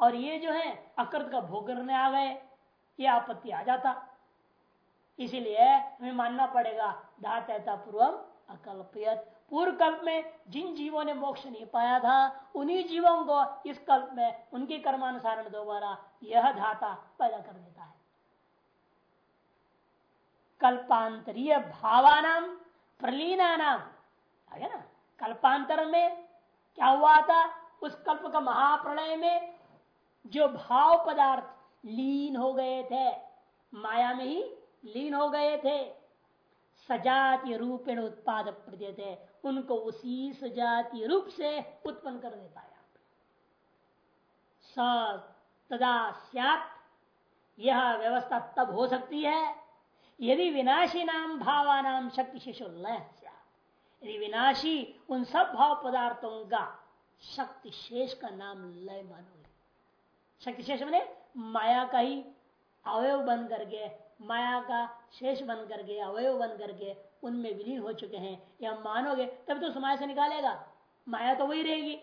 और ये जो है, अकृत का भोग करने आ गए। ये आपत्ति आ जाता। इसीलिए हमें मानना पड़ेगा धाता पूर्वम अकल्पियत। पूर्व कल्प में जिन जीवों ने मोक्ष नहीं पाया था, उन्हीं जीवों को इस कल्प में उनके कर्मानुसार दोबारा यह धाता पैदा कर देता है। कल्पांतरीय भावानाम प्रलीना नाम है ना, कल्पांतर में क्या हुआ था? उस कल्प का महाप्रलय में जो भाव पदार्थ लीन हो गए थे, माया में ही लीन हो गए थे, सजातीय रूपेण उत्पाद प्रदे उनको उसी सजातीय रूप से उत्पन्न कर देता है। तदा यह व्यवस्था तब हो सकती है यदि विनाशी नाम भावानाम शक्ति शिशु यदि विनाशी उन सब भाव पदार्थों का शक्ति शेष का नाम लय मानोगे शक्ति शेष मैंने माया का ही अवयव बन करके माया का शेष बन करके अवयव बन करके उनमें विलीन हो चुके हैं। या मानोगे तब तो समाज से निकालेगा। माया तो वही रहेगी।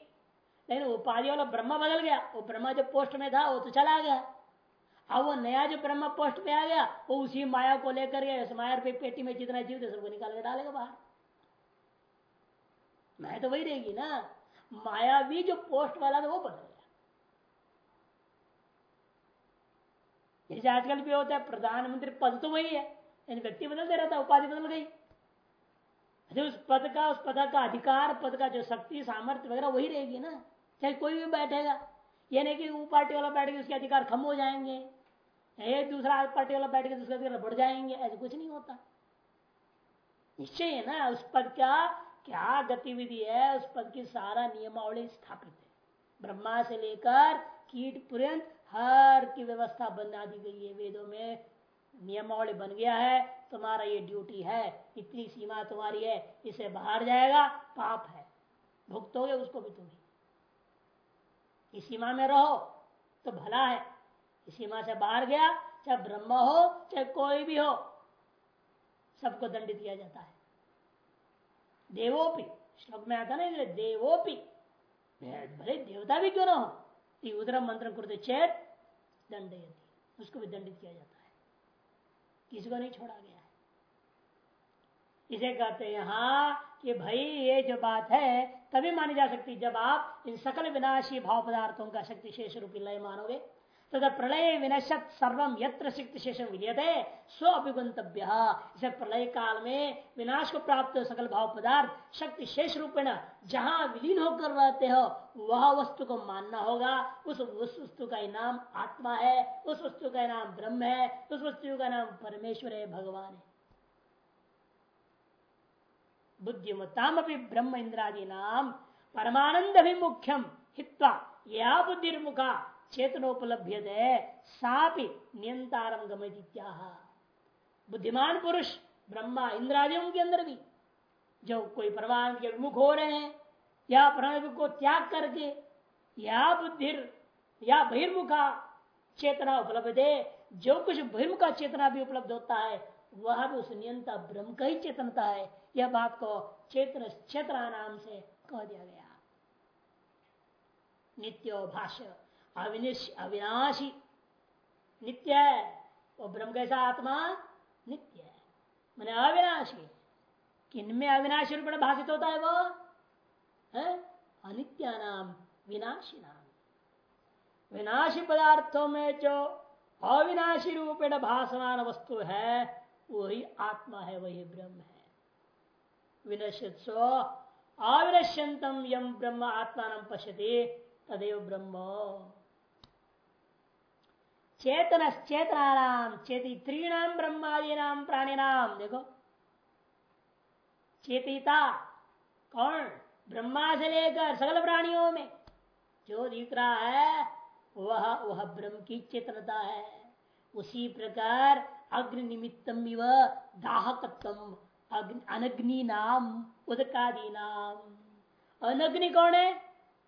लेकिन उपाधि वाला ब्रह्मा बदल गया। वो ब्रह्मा जो पोस्ट में था, वो तो चला गया। अब वो नया जो ब्रह्म पोस्ट पे आ गया, वो उसी माया को लेकर के माया पे पेटी में जितना जीव थे, सबको निकाल के डालेगा बाहर। माया तो वही रहेगी ना। माया भी जो पोस्ट वाला था वो बदल गया। जैसे आजकल भी होता है, प्रधानमंत्री पद तो वही है लेकिन व्यक्ति बदलते रहता उपाधि बदल गई। उस पद का, उस पद का अधिकार, पद का जो शक्ति, सामर्थ्य वगैरह वही रहेगी ना, चाहे कोई भी बैठेगा। ये नहीं कि वो पार्टी वाला बैठेगा उसके अधिकार कम हो जाएँगे एक दूसरा पार्टी वाला बैठ के दूसरा अधिकार बढ़ जाएँगे, ऐसे कुछ नहीं होता। निश्चय है ना, उस पद का क्या गतिविधि है? उस पद की सारा नियमावली स्थापित है। ब्रह्मा से लेकर कीट पर्यंत हर की व्यवस्था बना दी गई है। वेदों में नियमावली बन गया है। तुम्हारा ये ड्यूटी है। इतनी सीमा तुम्हारी है। इसे बाहर जाएगा। पाप है। भुगतोगे उसको भी तुम्हें इस सीमा में रहो तो भला है। इस सीमा से बाहर गया, चाहे ब्रह्म हो, चाहे कोई भी हो, सबको दंडित किया जाता है। देवोपी। श्लोक में आता ना देवोपी भले देवता भी क्यों ना हो? उदर मंत्र करते चेत दंड उसको भी दंडित किया जाता है। किसी को नहीं छोड़ा गया है? इसे कहते हैं हाँ कि भाई, ये जो बात है, तभी मानी जा सकती जब आप इन सकल विनाशी भाव पदार्थों का शक्ति शेष रूपी लय मानोगे। तथा प्रलय विनशत सर्वम यत्र शक्ति शेषम विलियते स्व अभिगंतव्य इसे प्रलय काल में विनाश को प्राप्त सकल भाव पदार्थ शक्ति शेष रूपेण जहाँ विलीन होकर रहते हो, वह वस्तु को मानना होगा। उस उस वस्तु का नाम आत्मा है, उस वस्तु का नाम ब्रह्म है, उस वस्तु का नाम परमेश्वर है, भगवान है। बुद्धिमताम ब्रह्म इंद्रादि नाम परमानंद मुख्यम हित्वा या बुद्धिर्मुखा चेतनोपलभ्य सापि गमित्या बुद्धिमान पुरुष, ब्रह्मा इंद्रादियों के अंदर भी। जो कोई परमान के विमुख हो रहे हैं, या प्रणव को त्याग करके, या बुद्धि या बहिर्मुखा चेतना उपलब्ध है, जो कुछ बहिर्मुखा चेतना भी उपलब्ध होता है, वह भी उस नियंता ब्रह्म का ही चेतनता है। यह बात को चेतन चेतना नाम से कह दिया गया। नित्यो भाष्य। अविनाशी नित्य है। वो ब्रह्म कैसा आत्मा? नित्य है। मैंने अविनाशी। किनमें अविनाशी रूप भाषित होता है वो? है? अनित्या नाम, विनाशी नाम। विनाशी पदार्थों में जो अविनाशी रूपेण भाषमान वस्तु है, वही आत्मा है, वही ब्रह्म है। विनश्यत्सो अविनश्यंतम यम ब्रह्म आत्मान पश्यति, तदेव ब्रह्म। चेतन चेतनानाम चेती त्रीणाम ब्रह्मादीनाम प्राणीनाम देखो। चेतिता, कौन? ब्रह्मा से लेकर सकल प्राणियों में। जो दिख रहा है, वह वह ब्रह्म की चेतनता है। उसी प्रकार अग्नि निमित्तम दाहकत्व अनग्नि नाम उदकादि नाम। अनग्नि कौन है?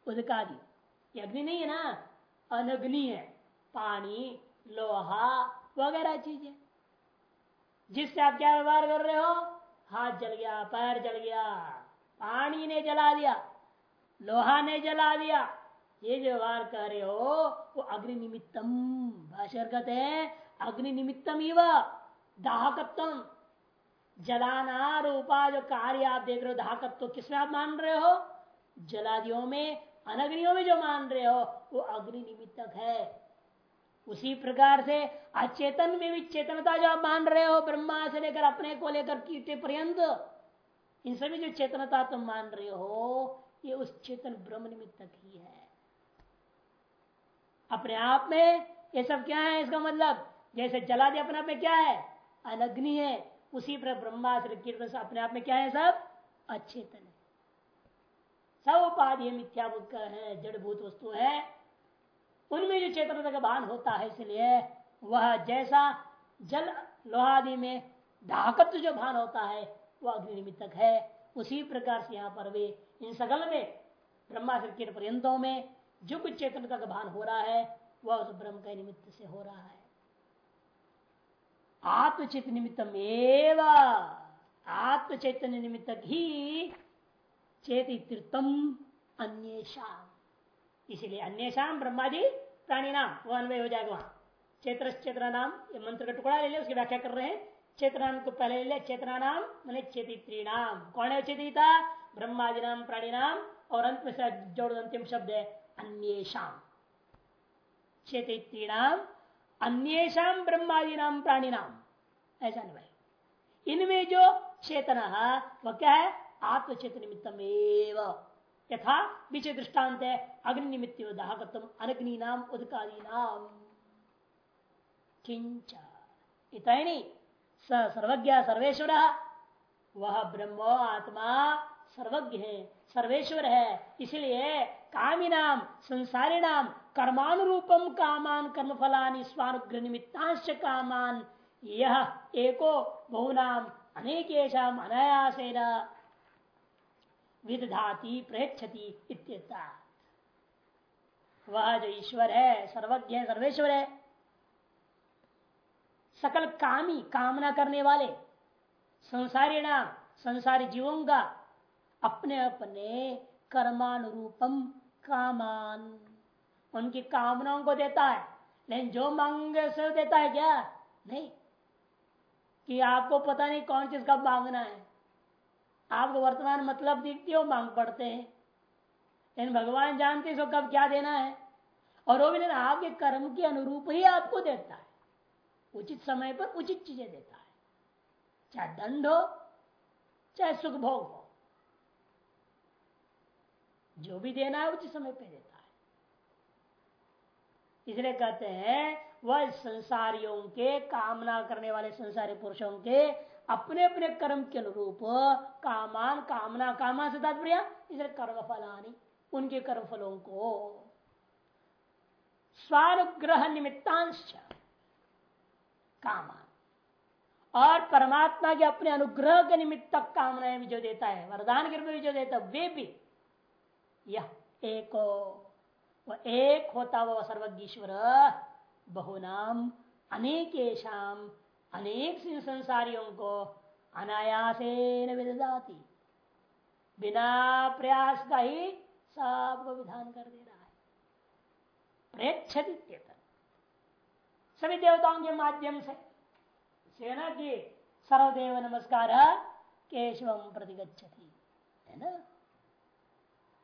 उदकादि। अग्नि नहीं है ना? अनग्नि है। पानी, लोहा वगैरह चीज़ें। जिससे आप क्या व्यवहार कर रहे हो? हाथ जल गया, पैर जल गया, पानी ने जला दिया, लोहा ने जला दिया। ये जो व्यवहार कर रहे हो, वो अग्नि निमित्तम भाषा कहते हैं, अग्नि निमित्तम ही वह दाहकत्व। जलाना रूपा जो कार्य आप देख रहे हो, दाहकत्व किसमें आप मान रहे हो? जलादियों में, अनग्नियों में जो मान रहे हो, वो अग्नि निमित्तक है। उसी प्रकार से अचेतन में भी चेतनता जो आप मान रहे हो, ब्रह्मा से लेकर अपने को लेकर कीटे पर्यंत, इन सभी जो चेतनता तुम मान रहे हो, ये उस चेतन ब्रह्म निमित्तक ही है। अपने आप में ये सब क्या है इसका मतलब? जैसे जला दे अपने आप में क्या है? अनग्नि है। उसी पर ब्रह्मा कीर्तन से अपने आप में क्या है सब? अचेतन है। सब उपाधि मिथ्याभूत है, जड़भूत वस्तु है। उनमें जो चेतनता का भान होता है, इसलिए वह जैसा जल लोहादि में दाहकत्व जो भान होता है वह अग्नि निमित्तक है। उसी प्रकार से यहाँ पर भी इन सकल में ब्रह्मा के पर्यंतों में जो कुछ चेतनता का भान हो रहा है, वह उस ब्रह्म के निमित्त से हो रहा है। आत्मचित निमित्तम एवं आत्मचैतन्य निमित्त ही चेती तीर्थम अन्येषा इसीलिए अन्येषाम ब्रह्मादि प्राणी नाम वो अन्वय हो जाएगा वहाँ। चेत्र चेतना नाम ये मंत्र का टुकड़ा ले लिया, उसकी व्याख्या कर रहे हैं। चेतना को पहले ले लिया चेतना नाम मैंने चेतित्री नाम कौन है चेतिता? ब्रह्मादि नाम प्राणी नाम और अंत में से जोड़ अंतिम शब्द है, अन्येषाम। चेतित्री नाम अन्येषाम ब्रह्मादि नाम प्राणी नाम ऐसा अन्वय इनमें जो चेतना, वह क्या है? आत्मचेत निमित्तम एवं यथा बीच दृष्टांत है अग्नि निमित्त दाहकत्व अनग्नि नाम उदकादी नाम किंच इतनी सर्वज्ञ सर्वेश्वर। वह ब्रह्म आत्मा सर्वज्ञ है सर्वेश्वर। है इसलिए कामी नाम संसारी नाम कर्मानुरूपम कामान कर्म फलानी स्वानुग्रह निमित्तांश कामान। यह एको बहुनाम अनेकेशम अनायासेन विदधाती प्रेक्षति इत्यता वह जो ईश्वर है, सर्वज्ञ है सर्वेश्वर है, सकल कामी, कामना करने वाले संसारी नाम संसारी जीवों का अपने अपने कर्मानुरूपम कामान। उनकी कामनाओं को देता है। लेकिन जो मांगे से देता है क्या? नहीं। कि आपको पता नहीं कौन चीज़ कब मांगना है। आपको वर्तमान मतलब दिखती हो मांग पड़ते हैं? लेकिन भगवान जानते सो कब क्या देना है? और वो भी आपके कर्म के अनुरूप ही आपको देता है। उचित समय पर उचित चीज़ें देता है। चाहे दंड हो, चाहे सुख भोग हो। जो भी देना है उचित समय पे देता है। इसलिए कहते हैं, वह संसारियों के, कामना करने वाले संसारी पुरुषों के अपने अपने कर्म के अनुरूप, कामान, कामना, कामा से तात्पर्य इसलिए कर्म फलानी उनके कर्म फलों को। स्वानुग्रह निमित्तांश कामान। और परमात्मा के अपने अनुग्रह के निमित्त कामनाएँ भी जो देता है, वरदान के रूप में भी जो देता है, वे भी, यह एको, वह एक होता वह सर्वज्ञश्वर, बहुनाम अनेकेशम अनेक संसारियों को अनायासेन विदाती बिना प्रयास का ही सबको विधान कर दे रहा है। प्रेक्षित सभी देवताओं के माध्यम से सेना की सर्वदेव नमस्कार केशव प्रतिगछति है ना?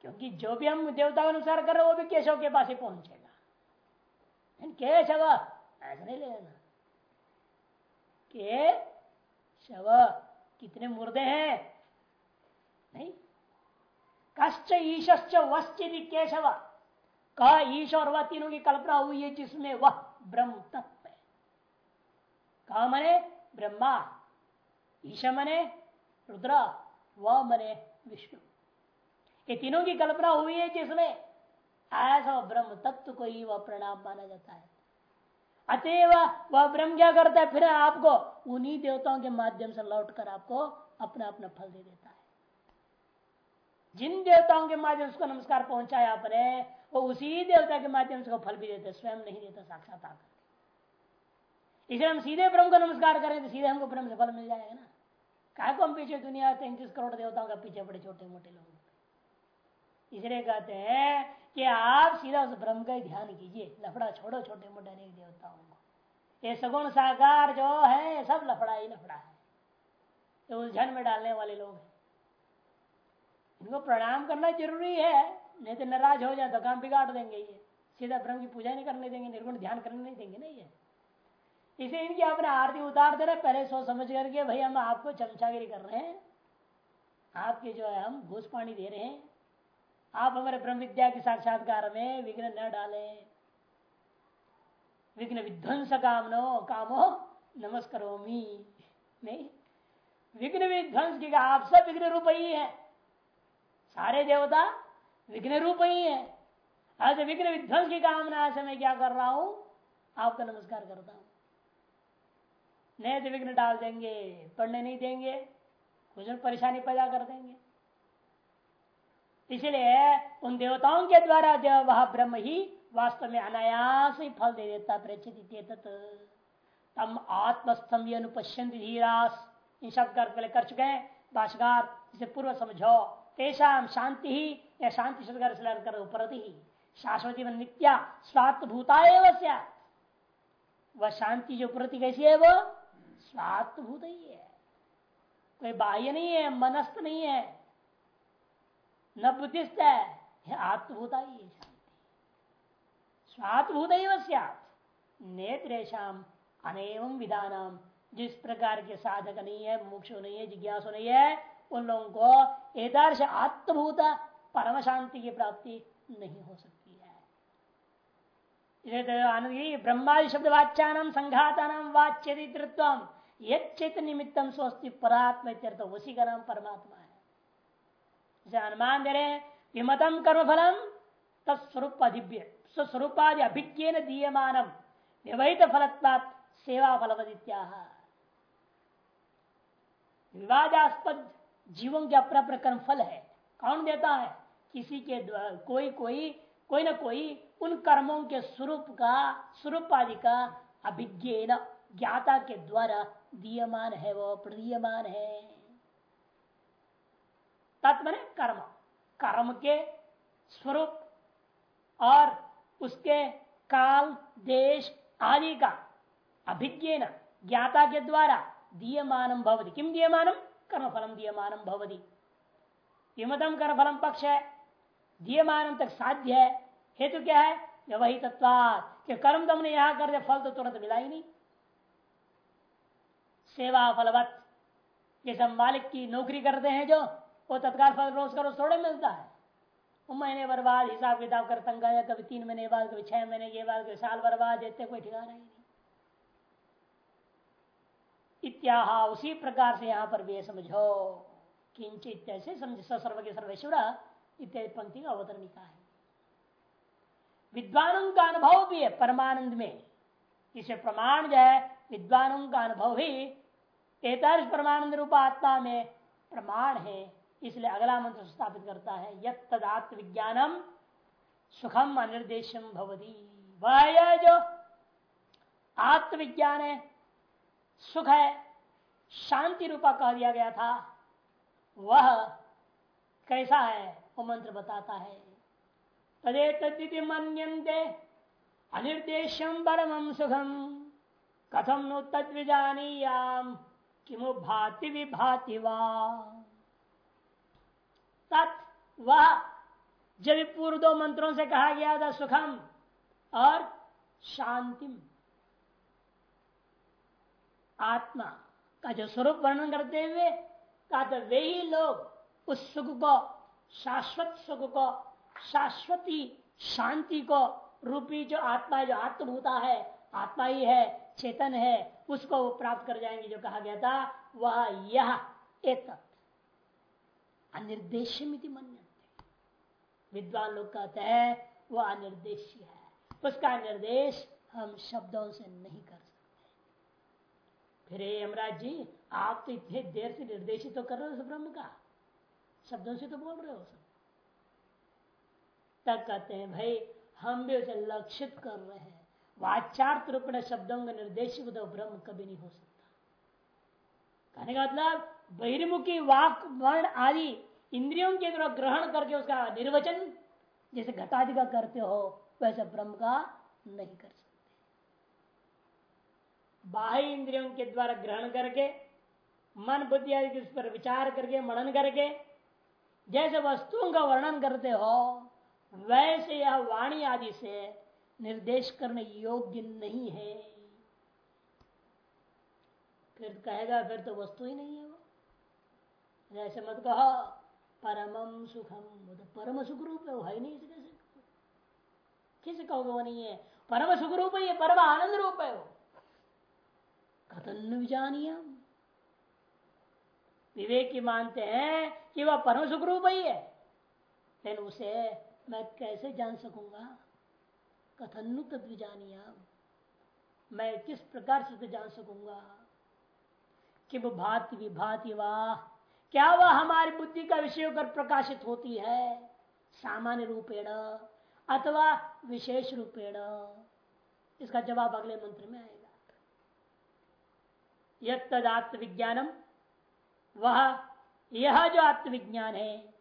क्योंकि जो भी हम देवता अनुसार कर रहे वो भी केशव के पास ही पहुंचेगा। केशव ऐसा नहीं लेना। के शव। कितने मुर्दे हैं? नहीं। कश्च ईश्च वश्चित केशव। का ईश और वह तीनों की कल्पना हुई है जिसमें वह ब्रह्म तत्व है। कहा मने ब्रह्मा, ईश मने रुद्र, व मने विष्णु। ये तीनों की कल्पना हुई है जिसमें ऐसा ब्रह्म तत्व को ही वह प्रणाम माना जाता है। अतएव वह ब्रह्म क्या करता है? फिर आपको उन्हीं देवताओं के माध्यम से लौट कर आपको अपना अपना फल दे देता है। जिन देवताओं के माध्यम से नमस्कार पहुँचाया आपने, वो उसी देवता के माध्यम से फल भी देते, स्वयं नहीं देता, साक्षात आकर। इसलिए हम सीधे ब्रह्म को नमस्कार करें तो सीधे हमको ब्रह्म से फल मिल जाएगा ना। क्या को हम पीछे दुनिया तैंतीस करोड़ देवताओं का पीछे बड़े छोटे मोटे लोग? इसलिए कहते हैं कि आप सीधा उस ब्रह्म का ही ध्यान कीजिए। लफड़ा छोड़ो, छोटे मोटे अनेक देवताओं को। ये सगुण साकार जो है सब लफड़ा ही लफड़ा है। ये उलझन में डालने वाले लोग हैं। इनको प्रणाम करना ज़रूरी है, नहीं तो नाराज़ हो जाए तो काम बिगाड़ देंगे ये। सीधा ब्रह्म की पूजा नहीं करने देंगे, निर्गुण ध्यान करने नहीं देंगे ना ये। इसे इनकी अपने आरती उतार दे रहे पहले सोच समझ करके, भाई हम आपको चमचागिरी कर रहे हैं। आपके जो है, हम घूस पानी दे रहे हैं। आप हमारे ब्रह्म विद्या के साक्षात्कार में विघ्न न डाले। विघ्न विध्वंस कामनो, कामो नमस्करोमी नहीं, विघ्न विध्वंस की आप सब विघ्न रूप ही है। सारे देवता विघ्न रूप ही है। आज विघ्न विध्वंस की कामना से मैं क्या कर रहा हूँ? आपका नमस्कार करता हूँ। नहीं तो विघ्न डाल देंगे, पढ़ने नहीं देंगे, कुछ परेशानी पैदा कर देंगे। इसलिए उन देवताओं के द्वारा जो वह ब्रह्म ही वास्तव में अनायास ही फल दे देता प्रेक्षित तम आत्मस्तम अनुपश्यंत धीरास। इन शब्द कर पहले कर चुके हैं। भाषगार इसे पूर्व समझो। तेषाम शांति ही, या शांति शब्द कर उपरति ही। शाश्वती में नित्या स्वात्थ भूता है वह शांति जो प्रति कैसी है वो? स्वात्थ भूत ही है। कोई बाह्य नहीं है, मनस्थ नहीं है। न बुद्धिस्त है आत्मभूता ही शांति स्वात्भूत नेत्रेशम अनेवम विधान, जिस प्रकार के साधक नहीं है मोक्ष नहीं है, जिज्ञासु नहीं है, उन लोगों को एदार्श आत्मभूत, परम शांति की प्राप्ति नहीं हो सकती है। तो ब्रह्मादि शब्द वाच्यान संघाता वाच्य चेत निमित्तम स्वस्ति परात्म उसी का नाम परमात्मा। अनुमान दे रहे विमतम कर्म फलम तत्स्वरूप अधिव्य स्वस्वरूपादि अभिज्ञ दीयमानम व्यवहित फलत्वात् सेवा फलवदित्या विवादास्पद जीवों के अपना अपना कर्म फल है। कौन देता है? किसी के द्वारा कोई कोई कोई ना कोई उन कर्मों के स्वरूप का स्वरूप आदि का अभिज्ञ ज्ञाता के द्वारा दीयमान है वो, प्रदीयमान है। तत्व कर्म। कर्म के स्वरूप और उसके काल, देश आदि का अभिज्ञ ज्ञाता के द्वारा दीयमानम भवती। किम दीयमानम कर्म फलम दीयमानम भवती। विमतम कर्म फलम पक्ष है? दीयमानम तक साध्य है। हेतु क्या है? वही तत्वात। कि कर्म तुमने यहाँ कर दिया, फल तो तुरंत मिला ही नहीं। सेवा फलवत। जैसे मालिक की नौकरी करते हैं जो वो तत्काल फल रोज का रोज थोड़े मिलता है। वो महीने भर बाद हिसाब किताब कर तंगा कभी तीन महीने बाद, कभी छह महीने के बाद, कभी साल भर बाद देते कोई ठिकाना ही नहीं। इत्याह, उसी प्रकार से यहाँ पर भी समझो, किंचित ऐसे समझ सर्व के सर्वेश्वर, इत्यादि पंक्ति का अवतरण लिखा है। विद्वानों का अनुभव भी है परमानंद में। इसे प्रमाण जो है, विद्वानों का अनुभव ही तेतालीस परमानंद रूप आत्मा में प्रमाण है। इसलिए अगला मंत्र स्थापित करता है यद विज्ञानम सुखम अनिर्देशम वह जो आत्मविज्ञान है, सुख है, शांति रूपा कह दिया गया था, वह कैसा है, वो मंत्र बताता है। तदे तद्विति मनते अनिर्देशम परम सुखम। कथम नु तद्विजानीयाम, किमु भाति विभाति वा। तत् वह जब पूर्व दो मंत्रों से कहा गया था सुखम और शांतिम। आत्मा का जो स्वरूप वर्णन करते हुए कहा तो वे ही लोग उस सुख को, शाश्वत सुख को, शाश्वती शांति को रूपी जो आत्मा जो आत्मभूता है, आत्मा ही है, चेतन है, उसको प्राप्त कर जाएँगे, जो कहा गया था, वह यह एक अनिर्देश मन विद्वान लोग कहते हैं वह अनिर्देश है। उसका निर्देश हम शब्दों से नहीं कर सकते। फिर यमराज जी, आप तो इतने देर से निर्देशित तो कर रहे हो ब्रह्म का। शब्दों से तो बोल रहे हो सब। तब कहते हैं, भाई, हम भी उसे लक्षित कर रहे हैं। वाचार्थ रूप शब्दों का निर्देश तो ब्रह्म कभी नहीं हो सकता। कहने का मतलब बहिर्मुखी वाक, वर्ण आदि इंद्रियों के द्वारा ग्रहण करके उसका निर्वचन, जैसे घटादि का करते हो, वैसे ब्रह्म का नहीं कर सकते। बाह्य इंद्रियों के द्वारा ग्रहण करके, मन, बुद्धि आदि उस पर विचार करके, मनन करके, जैसे वस्तुओं का वर्णन करते हो, वैसे यह वाणी आदि से निर्देश करने योग्य नहीं है। फिर कहेगा, फिर तो वस्तु ही नहीं है वो। ऐसे मत कहो परमम सुखम तो परम सुख रूप है, वो है नहीं कैसे किसे कहोगे वो नहीं है? परम सुख रूप है परम आनंद रूप है वो। कथन विजानिया विवेक की मानते हैं कि वह परम सुख रूप ही है। लेकिन उसे मैं कैसे जान सकूँगा? कथनु विजानिया मैं किस प्रकार से जान सकूँगा? कि वो भाति विभाति वाह। क्या वह हमारी बुद्धि का विषय होकर प्रकाशित होती है? सामान्य रूपेण अथवा विशेष रूपेण? इसका जवाब अगले मंत्र में आएगा। यद तद आत्मविज्ञानम। वह, यह जो आत्मविज्ञान है,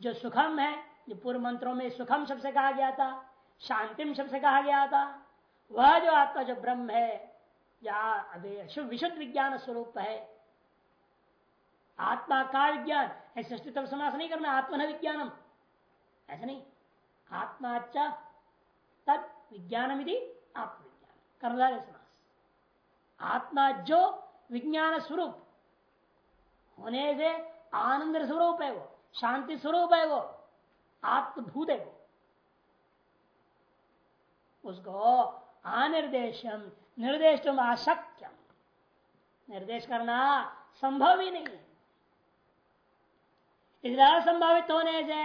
जो सुखम है, जो पूर्व मंत्रों में सुखम शब्द से कहा गया था, शांतिम शब्द से कहा गया था, वह जो आत्मा, जो ब्रह्म है, या अभी विशुद्ध विज्ञान स्वरूप है आत्मा का विज्ञान ऐसे तब समास नहीं करना आत्मा न विज्ञानम ऐसा नहीं। आत्मा अच्छा तद विज्ञानम यदि आत्मविज्ञान कर्मधारे समास। आत्मा जो विज्ञान स्वरूप, होने से आनंद स्वरूप है वो, शांति स्वरूप है वो, आत्मभूत है वो। उसको अनिर्देशम निर्देश अशक्यम निर्देश करना संभव ही नहीं है। इसलिए असंभावित होने से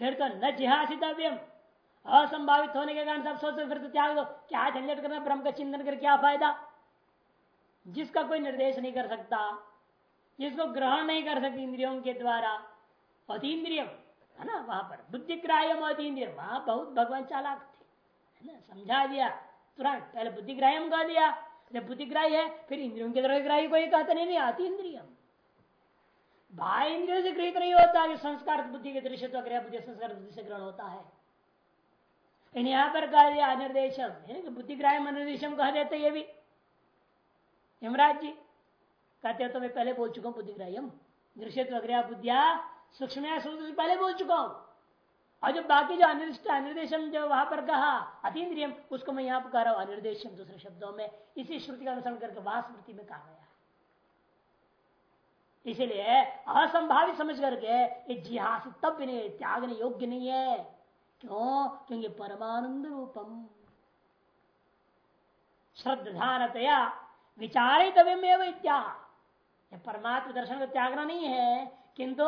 फिर तो न जिहासितव्यम असंभावित होने के कारण सब सोचते फिर तो त्याग दो। क्या झंझट करना ब्रह्म का चिंतन कर क्या फ़ायदा? जिसका कोई निर्देश नहीं कर सकता जिसको ग्रहण नहीं कर सकती इंद्रियों के द्वारा अतीन्द्रियम है ना वहाँ पर बुद्धि ग्राह्यम अतीन्द्रियम वहाँ बहुत भगवान चालाक थे है ना समझा दिया। तुरंत पहले बुद्धि ग्राह्यम कह दिया जब बुद्धि है फिर इंद्रियों के द्वारा ग्राह्य को कहते नहीं, नहीं आती इंद्रियम बाह्य इंद्रियों से गृहित नहीं होता कि संस्कार, बुद्धि के दृश्य तो क्रिया बुद्धि, संस्कार, बुद्धि से ग्रहण होता है। यहाँ पर कह दिया अनिर्देशम बुद्धि ग्राह्य अनिर्देशम कह देते ये भी। यमराज जी, कहते तो मैं पहले बोल चुका हूँ, बुद्धिग्राह्यम। दृश्य बुद्धिया, सूक्ष्म पहले बोल चुका हूँ। और जो बाकी जो अनिर्दिष्ट, अनिर्देशम जो वहाँ पर कहा, अतीन्द्रियम, उसको मैं यहाँ पर कह रहा हूँ, अनिर्देशम, दूसरे शब्दों में। इसी श्रुति का अनुसरण करके वहाँ स्मृति में कहा गया इसीलिए असंभावित समझ करके जिहास तब नहीं त्यागने योग्य नहीं है। क्यों? क्योंकि परमानंद रूपम। श्रद्धानतया इत्या। परमात्म दर्शन को त्यागना नहीं है, किंतु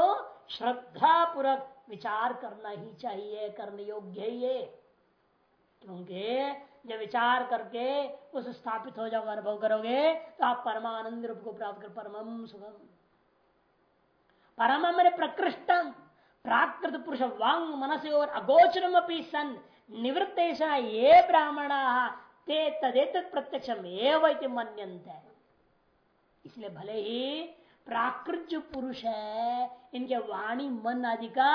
श्रद्धा पूर्वक विचार करना ही चाहिए, करने योग्य ही है क्योंकि जब विचार करके उस स्थापित हो जाओ अनुभव करोगे तो आप परमानंद रूप को प्राप्त कर, परम सुखम। परम मेरे प्रकृष्टम प्राकृत पुरुष वांग मनस और अगोचरम अपनी सन निवृत्त ये ब्राह्मण ते तदेत प्रत्यक्ष मनंत है इसलिए भले ही प्राकृत जो पुरुष है इनके वाणी मन आदि का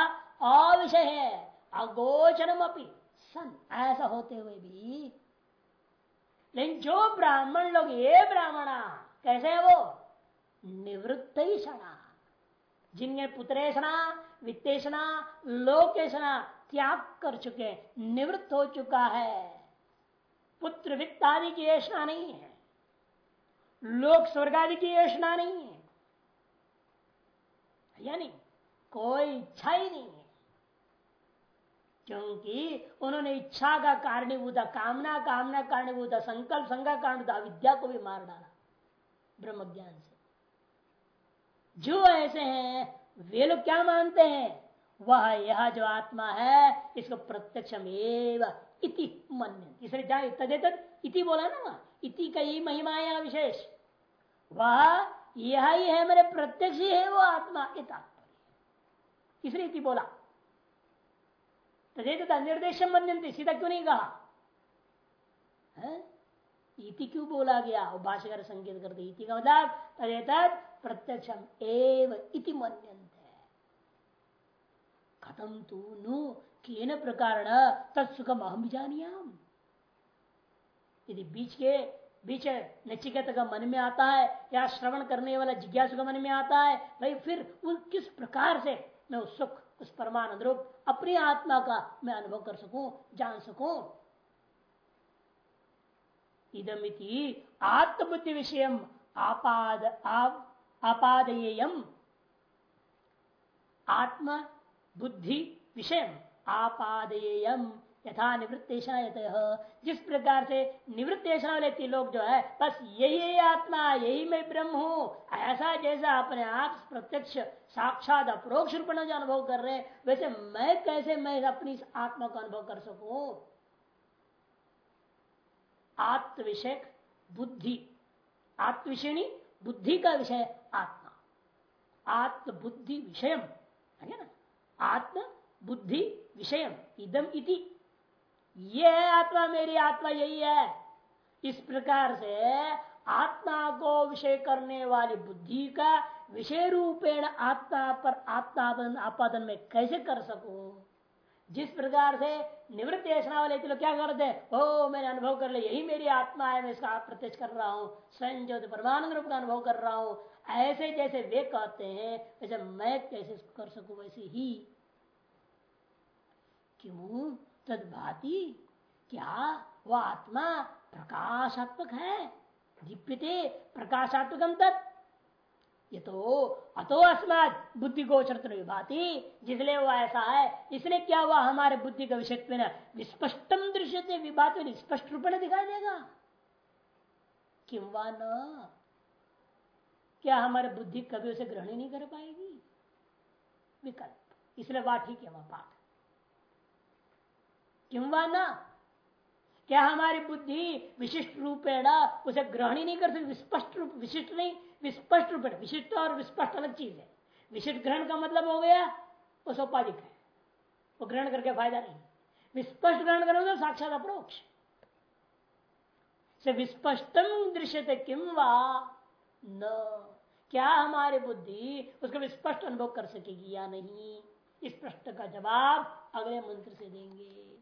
अविषय है अगोचरम अपनी सन ऐसा होते हुए भी लेकिन जो ब्राह्मण लोग ये ब्राह्मणा कैसे है वो निवृत्त ही क्षणा जिनके पुत्रेशना वित्तेषणा लोकेशना त्याग कर चुके, निवृत्त हो चुका है। पुत्र वित्त आदि की ऐसा नहीं है। लोक स्वर्ग आदि की योजना नहीं है। यानी कोई इच्छा ही नहीं है। क्योंकि उन्होंने इच्छा का कारणीभूत, कामना कामना कारणीभूत, संकल्प संज्ञा कारण विद्या को भी मार डाला। ब्रह्म ज्ञान से। जो ऐसे हैं, वे लोग क्या मानते हैं? वह यह जो आत्मा है, इसको प्रत्यक्ष इति बोला ना इति का यही महिमा है विशेष। वह यह ही है, मेरे प्रत्यक्ष ही है वो आत्मा ये तात्पर्य। इसलिए इति बोला। तदेत निर्देश मनते सीधा क्यों नहीं कहा? है? इति क्यों बोला गया? भाषाकर संकेत करते इति का मतलब तदेत प्रत्यक्षम एव इति मनते खत्म तू, नु, केन प्रकार तत्सुखम अहम जानियाम? यदि बीच के बीच नचिकेत का मन में आता है, या श्रवण करने वाला जिज्ञासु का मन में आता है, भाई फिर उन किस प्रकार से मैं उस सुख, उस परमानंद रूप अपनी आत्मा का मैं अनुभव कर सकूँ, जान सकूँ? इदमिति आत्मबुद्धि विषय आपाद आपादयम आत्म, बुद्धि विषय आपादयम यथा निवृत्तेशायत जिस प्रकार से निवृत्तेशा लेते लोग जो है, बस यही आत्मा, यही मैं ब्रह्म हूँ। ऐसा जैसा अपने आप प्रत्यक्ष, साक्षात, अप्रोक्ष रूप जो अनुभव कर रहे हैं, वैसे मैं कैसे मैं अपनी आत्मा का अनुभव कर सकूँ? आत्म विषय बुद्धि। आत्मविषयणी बुद्धि का विषय आत्मा। आत्म बुद्धि विषय है ना? आत्म बुद्धि विषय इदम इति। ये आत्मा, मेरी आत्मा, यही है। इस प्रकार से आत्मा को विषय करने वाली बुद्धि का विषय रूपेण आत्मा पर आत्मा आपादन में कैसे कर सकूँ? जिस प्रकार से निवृत्त ऐसा वाले लोग क्या करते हैं? ओ, मैंने अनुभव कर लिया, यही मेरी आत्मा है, मैं इसका प्रत्यक्ष कर रहा हूँ। स्वयं जो परमानंद रूप का अनुभव कर रहा हूँ। ऐसे जैसे वे कहते हैं, वैसे मैं कैसे कर सकूँ वैसे ही? क्यों? तद भाती क्या वह आत्मा प्रकाशात्मक है? दीप्यते प्रकाशात्मक तत्। ये तो अतो अस्मात बुद्धि गोचर विभाती, जिसलिए वो ऐसा है, इसलिए क्या हुआ हमारे बुद्धि का विषय विस्पष्टम दृश्य विभात स्पष्ट रूप में दिखाई देगा? किंवा न? क्या हमारे बुद्धि कभी उसे ग्रहण ही नहीं कर पाएगी? विकल्प। इसलिए बात ठीक है वह पाठ किंवा ना क्या हमारी बुद्धि विशिष्ट रूपेण उसे ग्रहण ही नहीं कर सकती? स्पष्ट रूप, विशिष्ट नहीं, विस्पष्ट रूप विशिष्ट और विस्पष्ट अलग चीज़ है। विशिष्ट ग्रहण का मतलब हो गया, वो सोपाधिक है। वो ग्रहण करके फ़ायदा नहीं। विस्पष्ट ग्रहण करोगे साक्षात अप्रोक्ष। से विस्पष्टम दृश्य किम न। क्या हमारे बुद्धि उसका स्पष्ट अनुभव कर सकेगी या नहीं? इस प्रश्न का जवाब अगले मंत्र से देंगे।